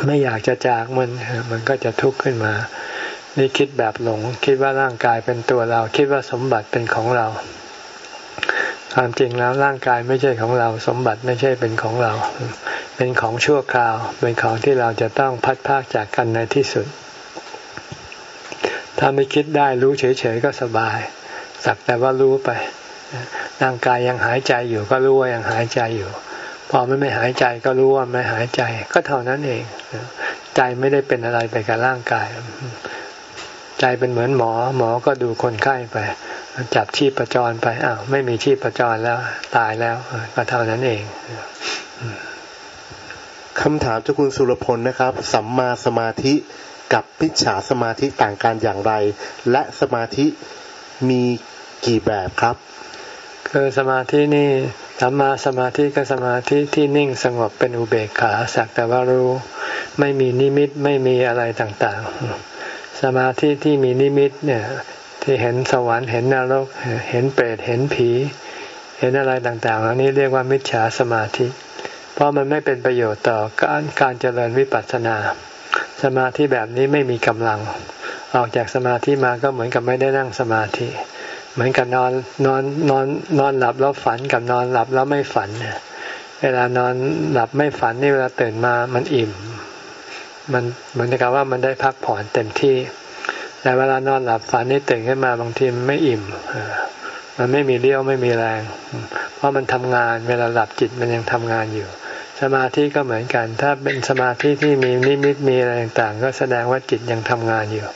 ไม่อยากจะจากมันมันก็จะทุกข์ขึ้นมา นี่คิดแบบหลง คิดว่าร่างกายเป็นตัวเรา คิดว่าสมบัติเป็นของเรา ความจริงแล้วร่างกายไม่ใช่ของเรา สมบัติไม่ใช่เป็นของเรา เป็นของชั่วคราว เป็นของที่เราจะต้องพัดพากจากกันในที่สุด ถ้าไม่คิดได้รู้เฉยๆก็สบาย สักแต่ว่ารู้ไป ร่างกายยังหายใจอยู่ก็รู้ว่ายังหายใจอยู่ พอไม่ไม่หายใจก็รู้ว่าไม่หายใจ ก็เท่านั้นเอง ใจไม่ได้เป็นอะไรไปกับร่างกาย ใจเป็นเหมือนหมอ หมอก็ดูคนไข้ไป จับชีพประจรไปอ้าวไม่มีชีพประจรแล้ว ตายแล้วก็เท่านั้นเองคำถามเจ้าคุณสุรพลนะครับ สัมมาสมาธิกับพิจฉาสมาธิต่างกันอย่างไร และสมาธิมีกี่แบบครับ คือสมาธินี่สัมมาสมาธิก็สมาธิที่นิ่งสงบเป็นอุเบกขาสักแต่ว่ารู้ ไม่มีนิมิตไม่มีอะไรต่างๆ สมาธิที่มีนิมิตเนี่ยที่เห็นสวรรค์เห็นนรก เห็นเปรตเห็นผี เห็นอะไรต่างๆเหล่านี้เรียกว่ามิจฉาสมาธิ เพราะมันไม่เป็นประโยชน์ต่อการการเจริญวิปัสสนา สมาธิแบบนี้ไม่มีกำลัง ออกจากสมาธิมาก็เหมือนกับไม่ได้นั่งสมาธิ เหมือนกับนอนนอนนอนนอนหลับแล้วฝันกับนอนหลับแล้วไม่ฝัน เวลานอนหลับไม่ฝันนี่เวลาตื่นมามันอิ่ม มันเหมือนกับว่ามันได้พักผ่อนเต็มที่ แต่เวลานอนหลับฝันนี่ตื่นขึ้นมาบางทีมันไม่อิ่มมันไม่มีเลี้ยวไม่มีแรง เพราะมันทำงานเวลาหลับจิตมันยังทำงานอยู่ สมาธิก็เหมือนกัน ถ้าเป็นสมาธิที่มีนิมิตมีอะไรต่างๆ ก็แสดงว่าจิตยังทำงานอยู่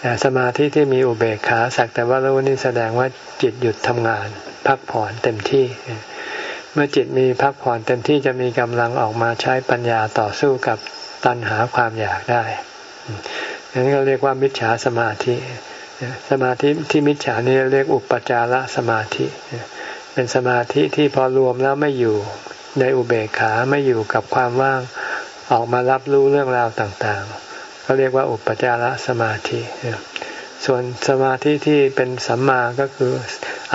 แต่สมาธิที่มีอุเบกขาสักแต่ว่ารู้นี่แสดงว่าจิตหยุดทำงาน พักผ่อนเต็มที่ เมื่อจิตมีพักผ่อนเต็มที่จะมีกำลังออกมาใช้ปัญญาต่อสู้กับ ตัณหาความอยากได้นั้นก็เรียกว่ามิจฉาสมาธิ สมาธิที่มิจฉานี่เรียกอุปจารสมาธิ เป็นสมาธิที่พอรวมแล้วไม่อยู่ในอุเบกขาไม่อยู่กับความว่างออกมารับรู้เรื่องราวต่างๆ ก็เรียกว่าอุปจารสมาธิ ส่วนสมาธิที่เป็นสัมมาก็คือ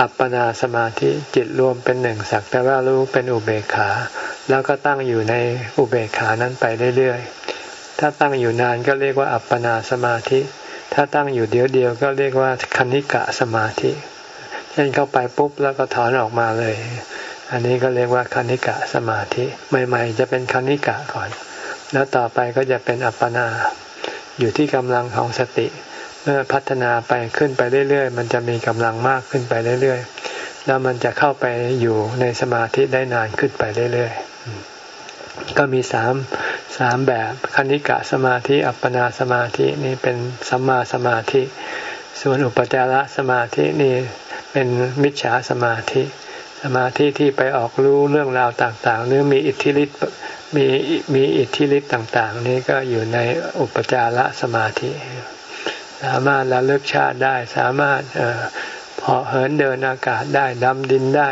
อัปปนาสมาธิจิตรวมเป็นหนึ่งสักแต่ว่ารู้เป็นอุเบกขา แล้วก็ตั้งอยู่ในอุเบกขานั้นไปเรื่อยๆ ถ้าตั้งอยู่นานก็เรียกว่าอัปปนาสมาธิ ถ้าตั้งอยู่เดียวเดียวก็เรียกว่าคณิกะสมาธิ เช่นเข้าไปปุ๊บแล้วก็ถอนออกมาเลย อันนี้ก็เรียกว่าคณิกะสมาธิ ใหม่ๆ จะเป็นคณิกะก่อน แล้วต่อไปก็จะเป็นอัปปนา อยู่ที่กำลังของสติ เมื่อพัฒนาไปขึ้นไปเรื่อยๆ มันจะมีกำลังมากขึ้นไปเรื่อยๆ แล้วมันจะเข้าไปอยู่ในสมาธิได้นานขึ้นไปเรื่อยๆ ก็มีสามสามแบบคณิกะสมาธิ อัปปนาสมาธินี่เป็นสัมมาสมาธิ ส่วนอุปจารสมาธินี่เป็นมิจฉาสมาธิ สมาธิที่ไปออกรู้เรื่องราวต่างๆ หรือมีอิทธิฤทธิ์มีมีอิทธิฤทธิ์ต่าง ๆ นี่ก็อยู่ในอุปจารสมาธิ สามารถระลึกชาติได้สามารถเพาะเหินเดินอากาศได้ดำดินได้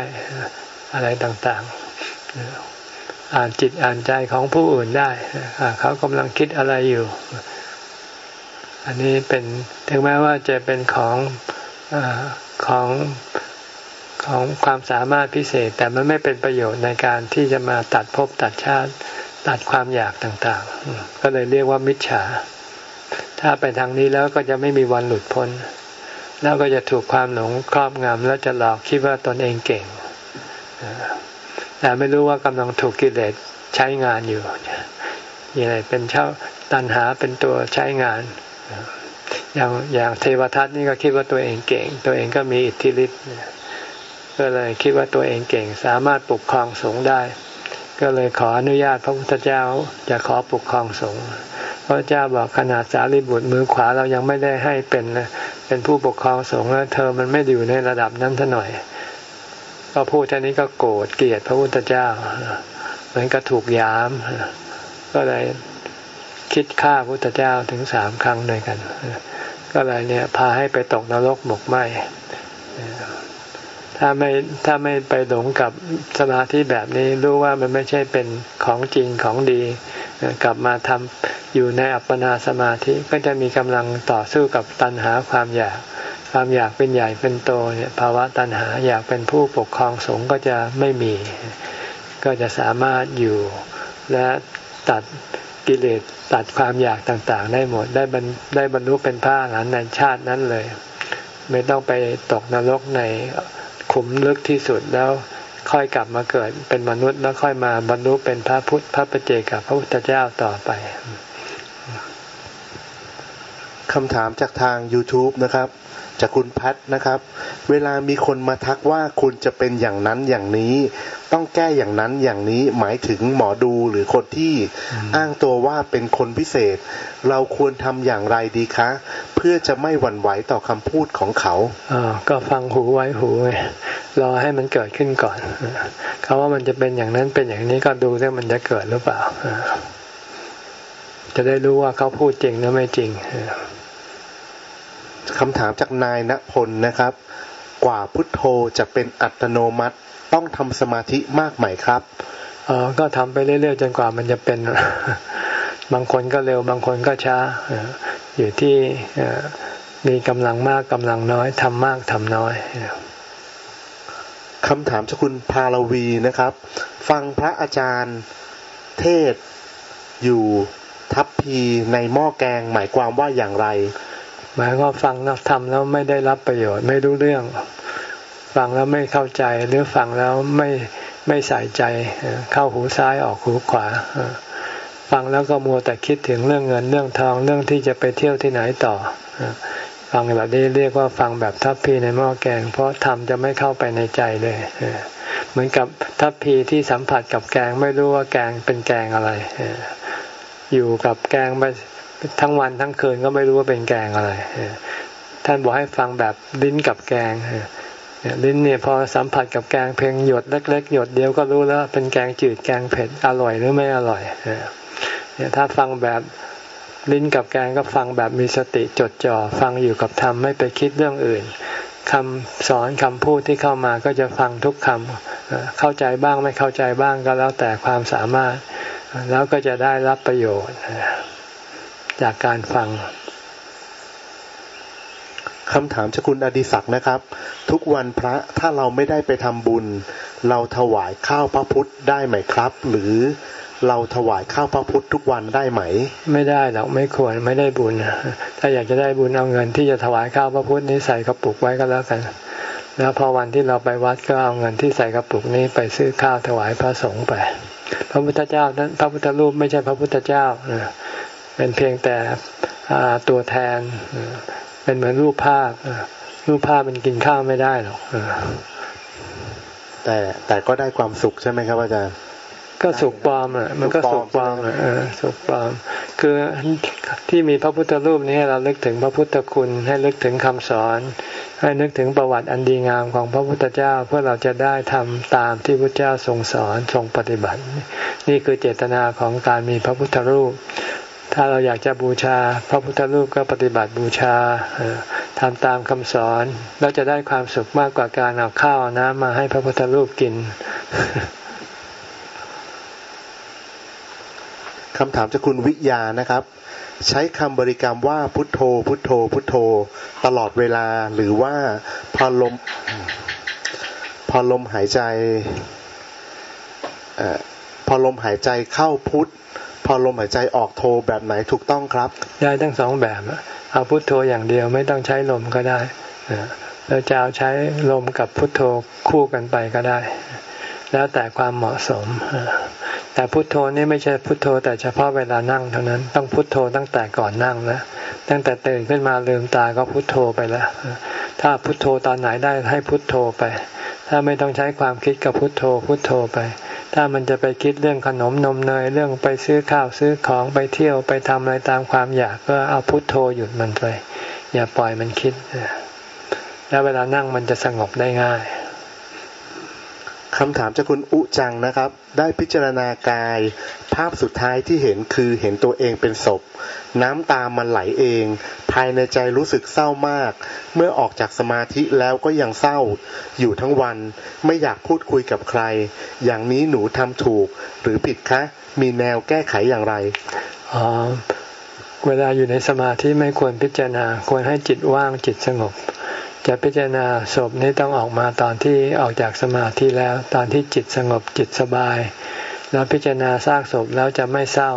อะไรต่างๆ อ่านจิตอ่านใจของผู้อื่นได้เขากำลังคิดอะไรอยู่ อันนี้เป็นถึงแม้ว่าจะเป็นของอของของความสามารถพิเศษ แต่มันไม่เป็นประโยชน์ในการที่จะมาตัดภพตัดชาติ ตัดความอยากต่าง ๆ ก็เลยเรียกว่ามิจฉา ถ้าไปทางนี้แล้วก็จะไม่มีวันหลุดพ้น แล้วก็จะถูกความหลงครอบงำแล้วจะหลอกคิดว่าตนเองเก่ง แต่ไม่รู้ว่ากำลังถูกกิเลสใช้งานอยู่อย่างไรเป็นเช่าตันหาเป็นตัวใช้งาน อย่างอย่างเทวทัตนี่ก็คิดว่าตัวเองเก่ง ตัวเองก็มีอิทธิฤทธิ์ก็เลยคิดว่าตัวเองเก่ง สามารถปกครองสงฆ์ได้ ก็เลยขออนุญาตพระพุทธเจ้าจะขอปกครองสงฆ์พระเจ้าบอกขนาดสารีบุตรมือขวาเรายังไม่ได้ให้เป็นเป็นผู้ปกครองสงฆ์แล้วเธอมันไม่อยู่ในระดับนั้นเท่าหน่อย ก็พูดแค่นี้ก็โกรธเกลียดพระพุทธเจ้า เหมือนกับถูกยาม ก็เลยคิดฆ่าพระพุทธเจ้าถึงสามครั้งด้วยกัน ก็เลยเนี่ยพาให้ไปตกนรกหมกไหมถ้าไม่ถ้าไม่ไปหลงกับสมาธิแบบนี้รู้ว่ามันไม่ใช่เป็นของจริงของดี กลับมาทำอยู่ในอัปปนาสมาธิก็จะมีกำลังต่อสู้กับตัณหาความอยาก ความอยากเป็นใหญ่เป็นโตเนี่ยภาวะตัณหาอยากเป็นผู้ปกครองสงฆ์ก็จะไม่มี ก็จะสามารถอยู่และตัดกิเลสตัดความอยากต่างๆ ได้หมดได้บรรได้บรรลุเป็นพระอรหันต์ในชาตินั้นเลย ไม่ต้องไปตกนรกในขุมลึกที่สุดแล้วค่อยกลับมาเกิดเป็นมนุษย์แล้วค่อยมาบรรลุเป็นพระพุทธพระปเจกับพระพุทธเจ้าต่อไปคำถามจากทาง YouTube นะครับ จากคุณพัทนะครับ เวลามีคนมาทักว่าคุณจะเป็นอย่างนั้นอย่างนี้ ต้องแก้อย่างนั้นอย่างนี้หมายถึงหมอดูหรือคนที่อ้างตัวว่าเป็นคนพิเศษ เราควรทำอย่างไรดีคะ เพื่อจะไม่หวั่นไหวต่อคำพูดของเขาอ่าก็ฟังหูไว้หูไงรอให้มันเกิดขึ้นก่อนเขาว่ามันจะเป็นอย่างนั้นเป็นอย่างนี้ก็ดูว่ามันจะเกิดหรือเปล่าจะได้รู้ว่าเขาพูดจริงหรือไม่จริง คำถามจากนายณพลนะครับ กว่าพุทโธจะเป็นอัตโนมัติต้องทำสมาธิมากไหมครับอ๋อก็ทำไปเรื่อยๆจนกว่ามันจะเป็น บางคนก็เร็ว บางคนก็ช้า อยู่ที่มีกำลังมากกำลังน้อยทำมากทำน้อยคำถามจากคุณพาลวีนะครับ ฟังพระอาจารย์เทศอยู่ทัพพีในหม้อแกงหมายความว่าอย่างไร หมายว่าฟังแล้วทำแล้วไม่ได้รับประโยชน์ไม่รู้เรื่อง ฟังแล้วไม่เข้าใจหรือฟังแล้วไม่ไม่ใส่ใจเข้าหูซ้ายออกหูขวา ฟังแล้วก็มัวแต่คิดถึงเรื่องเงินเรื่องทองเรื่องที่จะไปเที่ยวที่ไหนต่อ ฟังแบบนี้เรียกว่าฟังแบบทัพพีในหม้อแกง เพราะทำจะไม่เข้าไปในใจเลยเหมือนกับทัพพีที่สัมผัสกับแกงไม่รู้ว่าแกงเป็นแกงอะไรอยู่กับแกงไป ทั้งวันทั้งคืนก็ไม่รู้ว่าเป็นแกงอะไรท่านบอกให้ฟังแบบลิ้นกับแกงลิ้นเนี่ยพอสัมผัสกับแกงเพียงหยดเล็ก ๆ หยดเดียวก็รู้แล้วเป็นแกงจืดแกงเผ็ดอร่อยหรือไม่อร่อยเนี่ยถ้าฟังแบบลิ้นกับแกงก็ฟังแบบมีสติจดจ่อฟังอยู่กับธรรมไม่ไปคิดเรื่องอื่นคำสอนคำพูดที่เข้ามาก็จะฟังทุกคำเข้าใจบ้างไม่เข้าใจบ้างก็แล้วแต่ความสามารถ แล้วก็จะได้รับประโยชน์ จากการฟังคำถามจากคุณอดิศักดิ์นะครับ ทุกวันพระถ้าเราไม่ได้ไปทำบุญ เราถวายข้าวพระพุทธได้ไหมครับ หรือเราถวายข้าวพระพุทธทุกวันได้ไหม ไม่ได้หรอกไม่ควรไม่ได้บุญถ้าอยากจะได้บุญเอาเงินที่จะถวายข้าวพระพุทธนี้ใส่กระปุกไว้ก็แล้วกัน แล้วพอวันที่เราไปวัดก็เอาเงินที่ใส่กระปุกนี้ไปซื้อข้าวถวายพระสงฆ์ไป พระพุทธเจ้านั้น พระพุทธรูปไม่ใช่พระพุทธเจ้า เป็นเพียงแต่ตัวแทน เป็นเหมือนรูปภาพ รูปภาพมันกินข้าวไม่ได้หรอกแต่แต่ก็ได้ความสุขใช่ไหมครับอาจารย์ก็สุขปลอมอะมันก็สุขปลอมอะสุขปลอม คือที่มีพระพุทธรูปนี้เราเลึกถึงพระพุทธคุณ ให้ลึกถึงคำสอน ให้นึกถึงประวัติอันดีงามของพระพุทธเจ้า เพื่อเราจะได้ทำตามที่พระเจ้าทรงสอนทรงปฏิบัติ นี่คือเจตนาของการมีพระพุทธรูป ถ้าเราอยากจะบูชา พระพุทธรูปก็ปฏิบัติบูชาทำตามคำสอน แล้วจะได้ความสุขมากกว่าการเอาข้าวน้ำมาให้พระพุทธรูปกินคำถามจากคุณวิยานะครับ ใช้คำบริกรรมว่าพุทโธ พุทโธ พุทโธ ตลอดเวลาหรือว่าพอลมพอลมหายใจอพอลมหายใจเข้าพุท พอลมหายใจออกโทแบบไหนถูกต้องครับ ได้ทั้งสองแบบเอาพุทโธอย่างเดียวไม่ต้องใช้ลมก็ได้แล้วจะเอาใช้ลมกับพุทโธคู่กันไปก็ได้ แล้วแต่ความเหมาะสม แต่พุทโธนี่ไม่ใช่พุทโธ แต่เฉพาะเวลานั่งเท่านั้น ต้องพุทโธตั้งแต่ก่อนนั่งแล้วตั้งแต่ตื่นขึ้นมาลืมตาก็พุทโธไปแล้ว ถ้าพุทโธตอนไหนได้ให้พุทโธไป ถ้าไม่ต้องใช้ความคิดก็พุทโธพุทโธไป ถ้ามันจะไปคิดเรื่องขนมนมเนยเรื่องไปซื้อข้าวซื้อของไปเที่ยวไปทำอะไรตามความอยากก็เอาพุทโธหยุดมันไป อย่าปล่อยมันคิดแล้วเวลานั่งมันจะสงบได้ง่าย คำถามจากคุณอุจังนะครับ ได้พิจารณากาย ภาพสุดท้ายที่เห็นคือเห็นตัวเองเป็นศพ น้ำตามันไหลเอง ภายในใจรู้สึกเศร้ามาก เมื่อออกจากสมาธิแล้วก็ยังเศร้า อยู่ทั้งวันไม่อยากพูดคุยกับใคร อย่างนี้หนูทำถูก หรือผิดคะ มีแนวแก้ไขอย่างไรเวลาอยู่ในสมาธิไม่ควรพิจารณา ควรให้จิตว่างจิตสงบ จะพิจารณาศพนี้ต้องออกมาตอนที่ออกจากสมาธิแล้ว ตอนที่จิตสงบจิตสบาย แล้วพิจารณาซากศพแล้วจะไม่เศร้า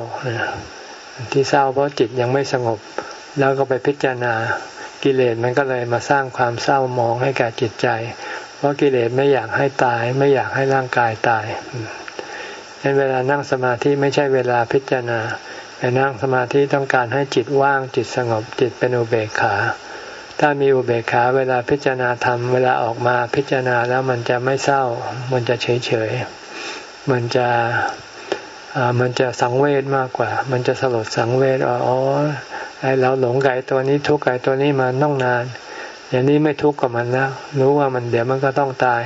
ที่เศร้าเพราะจิตยังไม่สงบ แล้วก็ไปพิจารณากิเลสมันก็เลยมาสร้างความเศร้ามองให้แก่จิตใจ เพราะกิเลสไม่อยากให้ตาย ไม่อยากให้ร่างกายตายในเวลานั่งสมาธิไม่ใช่เวลาพิจารณาไปนั่งสมาธิต้องการให้จิตว่างจิตสงบจิตเป็นอุเบกขา ถ้ามีอุเบกขาเวลาพิจารณาธรรมเวลาออกมาพิจารณาแล้วมันจะไม่เศร้า มันจะเฉยเฉยมันจะมันจะสังเวชมากกว่า มันจะสลดสังเวชอ๋อไอเราหลงไก่ตัวนี้ทุกข์ไก่ตัวนี้มาต้องนาน อย่างนี้ไม่ทุกข์กับมันแล้วรู้ว่ามันเดี๋ยวมันก็ต้องตาย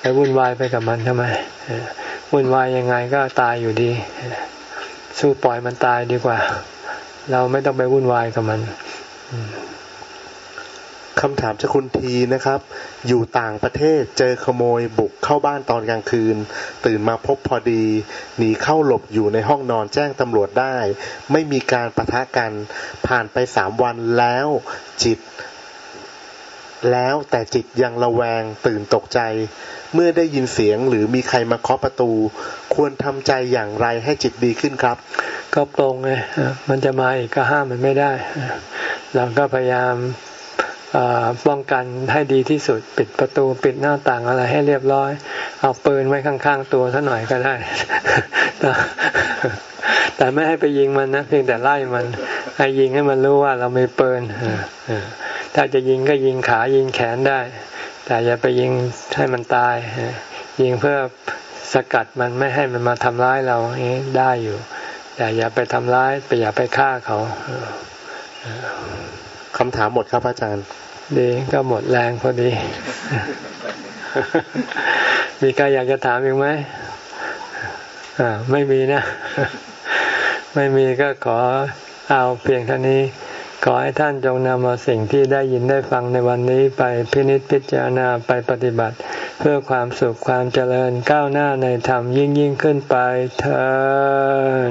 ไปวุ่นวายไปกับมันทำไมวุ่นวายยังไงก็ตายอยู่ดี สู้ปล่อยมันตายดีกว่า เราไม่ต้องไปวุ่นวายกับมัน คำถามจากคุณทีนะครับ อยู่ต่างประเทศเจอขโมยบุกเข้าบ้านตอนกลางคืน ตื่นมาพบพอดีหนีเข้าหลบอยู่ในห้องนอนแจ้งตำรวจได้ ไม่มีการประทะกัน ผ่านไปสามวันแล้วจิต แล้วแต่จิตยังระแวงตื่นตกใจ เมื่อได้ยินเสียงหรือมีใครมาเคาะประตู ควรทำใจอย่างไรให้จิตดีขึ้นครับ ก็ปรงไงมันจะมาอีกก็ห้ามมันไม่ได้ เราก็พยายาม ป้องกันให้ดีที่สุด ปิดประตูปิดหน้าต่างอะไรให้เรียบร้อย เอาปืนไว้ข้างๆตัวซะหน่อยก็ได้ แต่ไม่ให้ไปยิงมันนะเพียงแต่ไล่มัน ให้ยิงให้มันรู้ว่าเรามีปืนถ้าจะยิงก็ยิงขายิงแขนได้ แต่อย่าไปยิงให้มันตาย ยิงเพื่อสกัดมันไม่ให้มันมาทำร้ายเรานี้ได้อยู่แต่อย่าไปทำร้ายไปอย่าไปฆ่าเขา คำถามหมดครับอาจารย์ ดีก็หมดแรงพอดี มีใครอยากจะถามอีกไหมอ่าไม่มีนะ ไม่มีก็ขอเอาเพียงเท่านี้ ขอให้ท่านจงนำเอาสิ่งที่ได้ยินได้ฟังในวันนี้ไปพินิจพิจารณาไปปฏิบัติ เพื่อความสุขความเจริญก้าวหน้าในธรรมยิ่งยิ่งขึ้นไปเถิด